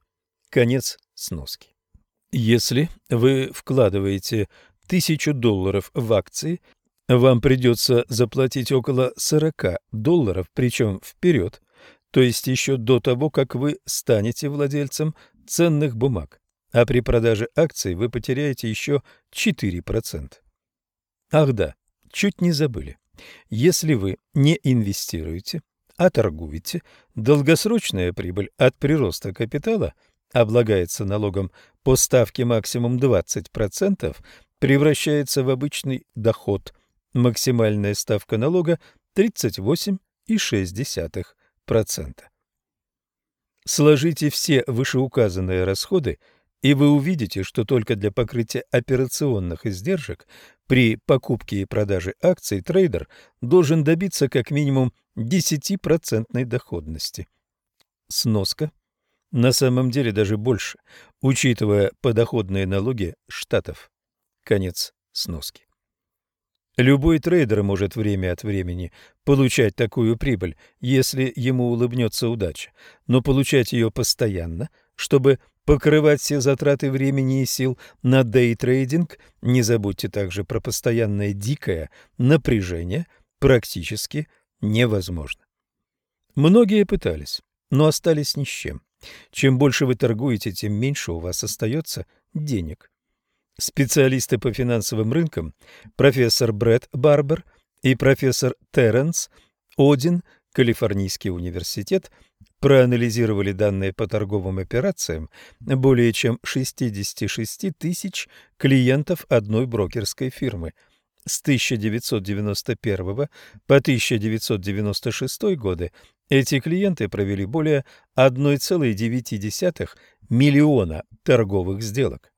Конец сноски. Если вы вкладываете тысячу долларов в акции, вам придется заплатить около 40 долларов, причем вперед, то есть еще до того, как вы станете владельцем ценных бумаг, а при продаже акций вы потеряете еще 4%. Ах да, чуть не забыли. Если вы не инвестируете, а торгуете, долгосрочная прибыль от прироста капитала облагается налогом по ставке максимум 20%, превращается в обычный доход. Максимальная ставка налога 38,6%. Сложите все вышеуказанные расходы и вы увидите, что только для покрытия операционных издержек при покупке и продаже акций трейдер должен добиться как минимум 10% доходности. Сноска. На самом деле даже больше, учитывая подоходные налоги штатов. Конец сноски. Любой трейдер может время от времени получать такую прибыль, если ему улыбнется удача, но получать ее постоянно, чтобы покрывать все затраты времени и сил на дейтрейдинг, не забудьте также про постоянное дикое напряжение, практически невозможно. Многие пытались, но остались ни с чем. Чем больше вы торгуете, тем меньше у вас остается денег. Специалисты по финансовым рынкам, профессор Брэд Барбер и профессор Терренс Один, Калифорнийский университет, проанализировали данные по торговым операциям более чем 66 тысяч клиентов одной брокерской фирмы. С 1991 по 1996 годы эти клиенты провели более 1,9 миллиона торговых сделок.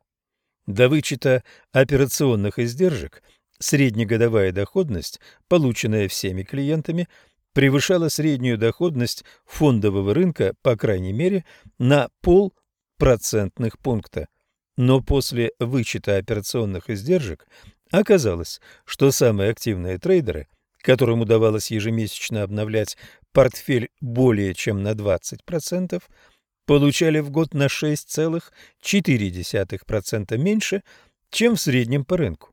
До вычета операционных издержек среднегодовая доходность, полученная всеми клиентами, превышала среднюю доходность фондового рынка, по крайней мере, на полпроцентных пункта. Но после вычета операционных издержек оказалось, что самые активные трейдеры, которым удавалось ежемесячно обновлять портфель более чем на 20%, получали в год на 6,4% меньше, чем в среднем по рынку.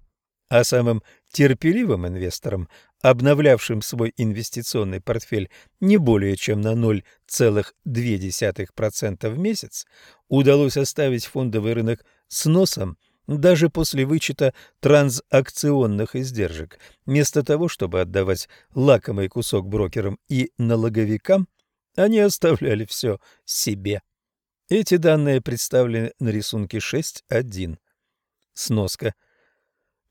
А самым терпеливым инвесторам обновлявшим свой инвестиционный портфель не более чем на 0,2% в месяц, удалось оставить фондовый рынок с носом даже после вычета транзакционных издержек. Вместо того, чтобы отдавать лакомый кусок брокерам и налоговикам, они оставляли все себе. Эти данные представлены на рисунке 6.1. Сноска.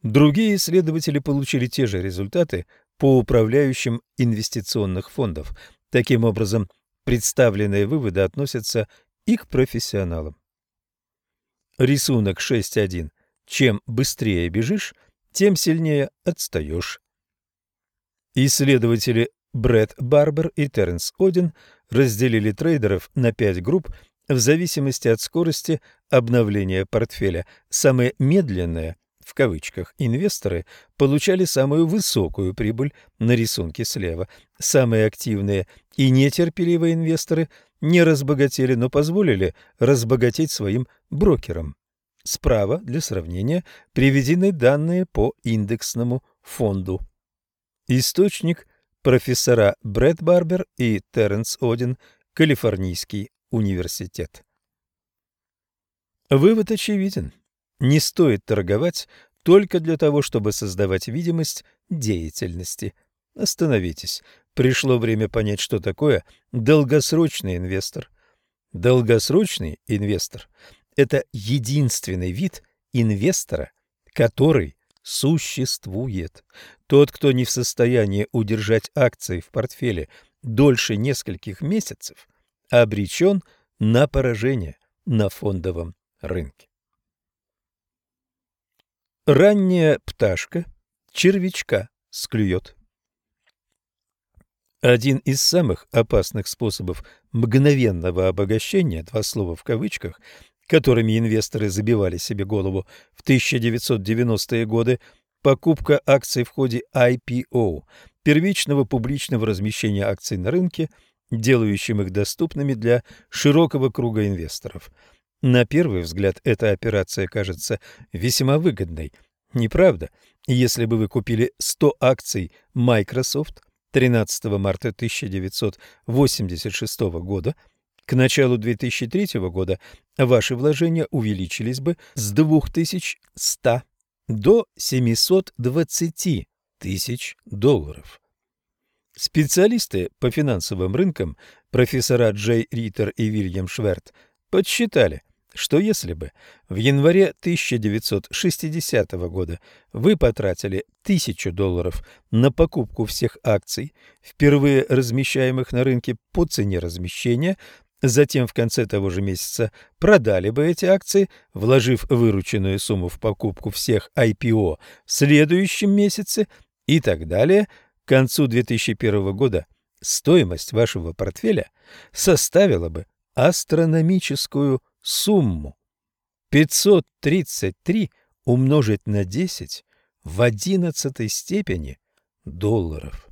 Другие исследователи получили те же результаты по управляющим инвестиционных фондов. Таким образом, представленные выводы относятся и к профессионалам. Рисунок 6.1. Чем быстрее бежишь, тем сильнее отстаешь. Исследователи Брэд Барбер и Теренс Один разделили трейдеров на пять групп в зависимости от скорости обновления портфеля. Самые медленные, в кавычках, инвесторы получали самую высокую прибыль на рисунке слева. Самые активные и нетерпеливые инвесторы не разбогатели, но позволили разбогатеть своим брокерам. Справа для сравнения приведены данные по индексному фонду. Источник – профессора Брэд Барбер и Терренс Один, Калифорнийский университет. Вывод очевиден. Не стоит торговать только для того, чтобы создавать видимость деятельности. Остановитесь. Пришло время понять, что такое долгосрочный инвестор. Долгосрочный инвестор – это единственный вид инвестора, который существует. Тот, кто не в состоянии удержать акции в портфеле дольше нескольких месяцев, обречен на поражение на фондовом рынке. Ранняя пташка червячка склюет. Один из самых опасных способов мгновенного обогащения, два слова в кавычках, которыми инвесторы забивали себе голову в 1990-е годы, покупка акций в ходе IPO, первичного публичного размещения акций на рынке, делающим их доступными для широкого круга инвесторов. На первый взгляд эта операция кажется весьма выгодной. Неправда? Если бы вы купили 100 акций Microsoft – 13 марта 1986 года к началу 2003 года ваши вложения увеличились бы с 2100 до 720 тысяч долларов. Специалисты по финансовым рынкам, профессора Джей Риттер и Вильям Шверт, подсчитали, что если бы в январе 1960 года вы потратили тысячу долларов на покупку всех акций, впервые размещаемых на рынке по цене размещения, затем в конце того же месяца продали бы эти акции, вложив вырученную сумму в покупку всех IPO в следующем месяце и так далее, к концу 2001 года стоимость вашего портфеля составила бы астрономическую сумму. 533 умножить на 10 в одиннадцатой степени долларов.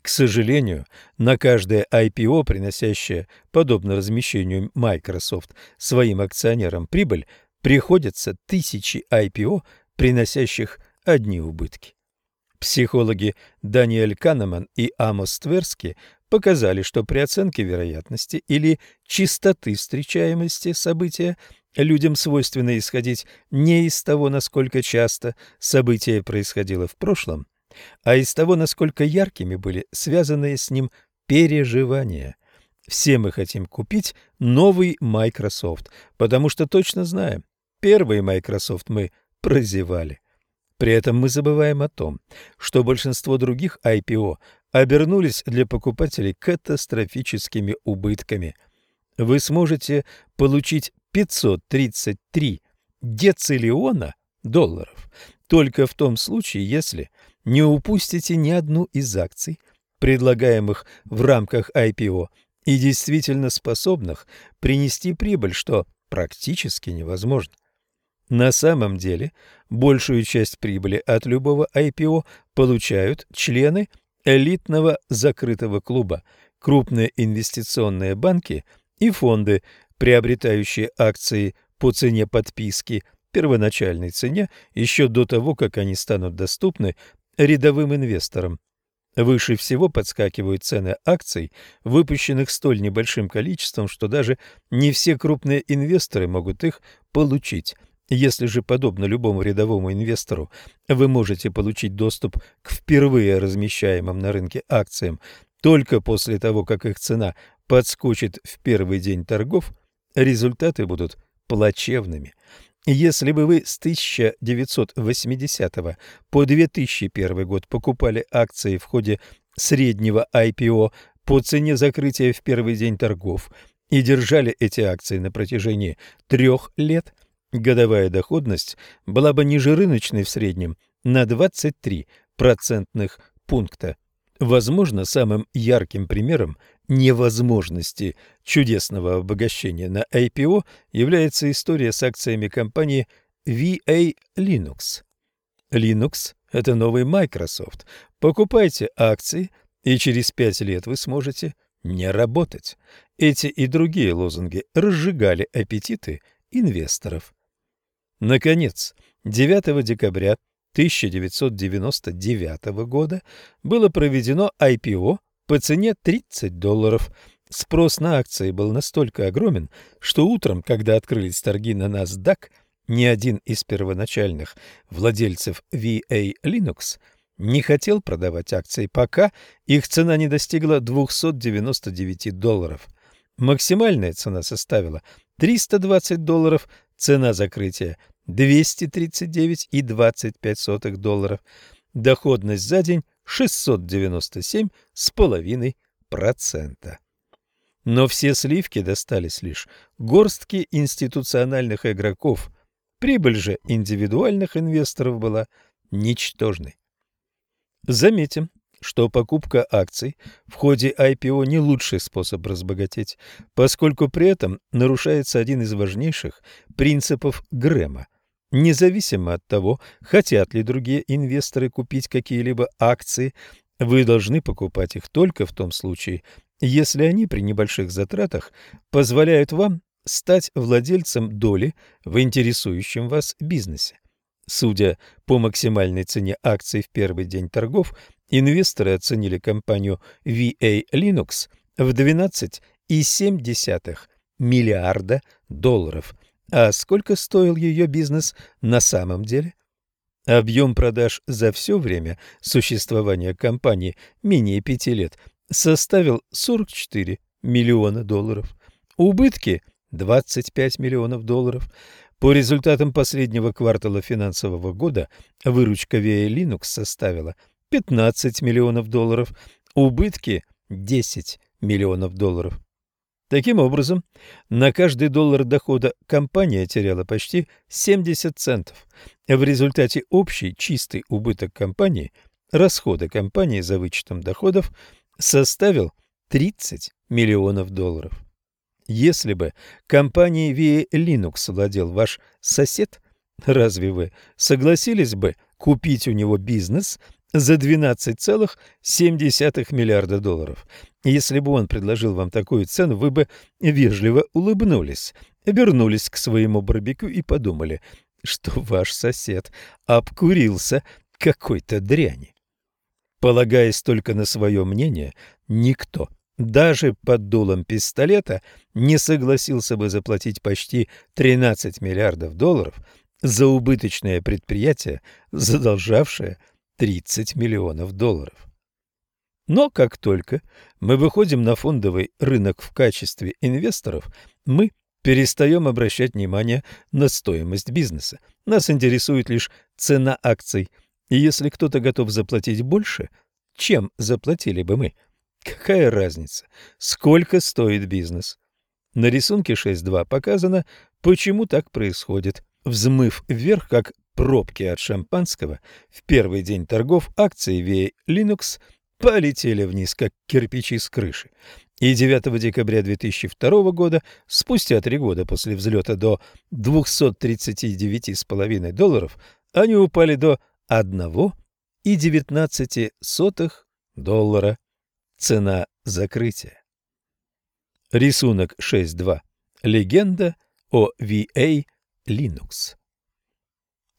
К сожалению, на каждое IPO, приносящее, подобно размещению Microsoft, своим акционерам прибыль, приходятся тысячи IPO, приносящих одни убытки. Психологи Даниэль Канеман и Амос Тверски показали, что при оценке вероятности или частоты встречаемости события людям свойственно исходить не из того, насколько часто событие происходило в прошлом, а из того, насколько яркими были связанные с ним переживания. Все мы хотим купить новый Microsoft, потому что точно знаем, первый Microsoft мы прозевали. При этом мы забываем о том, что большинство других IPO обернулись для покупателей катастрофическими убытками. Вы сможете получить 533 дециллиона долларов только в том случае, если не упустите ни одну из акций, предлагаемых в рамках IPO, и действительно способных принести прибыль, что практически невозможно. На самом деле, большую часть прибыли от любого IPO получают члены элитного закрытого клуба, крупные инвестиционные банки и фонды, приобретающие акции по цене подписки, первоначальной цене, еще до того, как они станут доступны рядовым инвесторам. Выше всего подскакивают цены акций, выпущенных столь небольшим количеством, что даже не все крупные инвесторы могут их получить. Если же, подобно любому рядовому инвестору, вы можете получить доступ к впервые размещаемым на рынке акциям только после того, как их цена подскочит в первый день торгов, результаты будут плачевными. Если бы вы с 1980 по 2001 год покупали акции в ходе среднего IPO по цене закрытия в первый день торгов и держали эти акции на протяжении трех лет, годовая доходность была бы ниже рыночной в среднем на 23 процентных пункта. Возможно, самым ярким примером невозможности чудесного обогащения на IPO является история с акциями компании VA Linux. Linux – это новый Microsoft. Покупайте акции, и через пять лет вы сможете не работать. Эти и другие лозунги разжигали аппетиты инвесторов. Наконец, 9 декабря 1999 года было проведено IPO по цене 30 долларов. Спрос на акции был настолько огромен, что утром, когда открылись торги на NASDAQ, ни один из первоначальных владельцев VA Linux не хотел продавать акции, пока их цена не достигла 299 долларов. Максимальная цена составила 320 долларов, цена закрытия 239,25 долларов. Доходность за день 697,5%. Но все сливки достались лишь горстке институциональных игроков. Прибыль же индивидуальных инвесторов была ничтожной. Заметим, что покупка акций в ходе IPO не лучший способ разбогатеть, поскольку при этом нарушается один из важнейших принципов Грэма Независимо от того, хотят ли другие инвесторы купить какие-либо акции, вы должны покупать их только в том случае, если они при небольших затратах позволяют вам стать владельцем доли в интересующем вас бизнесе. Судя по максимальной цене акций в первый день торгов, инвесторы оценили компанию VA Linux в 12,7 миллиарда долларов – а сколько стоил ее бизнес на самом деле? Объем продаж за все время существования компании менее пяти лет составил 44 миллиона долларов. Убытки – 25 миллионов долларов. По результатам последнего квартала финансового года выручка VIA Linux составила 15 миллионов долларов, убытки – 10 миллионов долларов. Таким образом, на каждый доллар дохода компания теряла почти 70 центов. В результате общий чистый убыток компании, расходы компании за вычетом доходов, составил 30 миллионов долларов. Если бы компанией VIA Linux владел ваш сосед, разве вы согласились бы купить у него бизнес за 12,7 миллиарда долларов. Если бы он предложил вам такую цену, вы бы вежливо улыбнулись, вернулись к своему барбекю и подумали, что ваш сосед обкурился какой-то дряни. Полагаясь только на свое мнение, никто, даже под дулом пистолета, не согласился бы заплатить почти 13 миллиардов долларов за убыточное предприятие, задолжавшее 30 миллионов долларов. Но как только мы выходим на фондовый рынок в качестве инвесторов, мы перестаем обращать внимание на стоимость бизнеса. Нас интересует лишь цена акций. И если кто-то готов заплатить больше, чем заплатили бы мы? Какая разница, сколько стоит бизнес? На рисунке 6.2 показано, почему так происходит. Взмыв вверх, как пробки от шампанского, в первый день торгов акции VA Linux полетели вниз, как кирпичи с крыши. И 9 декабря 2002 года, спустя три года после взлета до 239,5 долларов, они упали до 1,19 доллара. Цена закрытия. Рисунок 6.2. Легенда о VA Linux.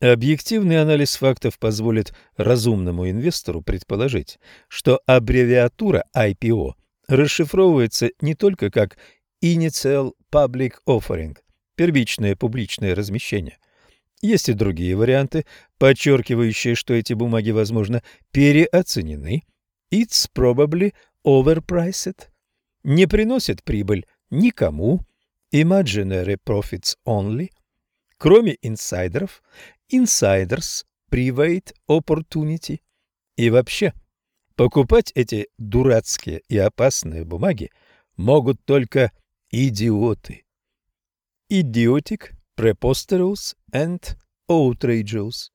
Объективный анализ фактов позволит разумному инвестору предположить, что аббревиатура IPO расшифровывается не только как Initial Public Offering – первичное публичное размещение. Есть и другие варианты, подчеркивающие, что эти бумаги, возможно, переоценены. It's probably overpriced. Не приносит прибыль никому imaginary profits only, кроме инсайдеров, insiders private opportunity. И вообще, покупать эти дурацкие и опасные бумаги могут только идиоты. Idiotic, preposterous and outrageous.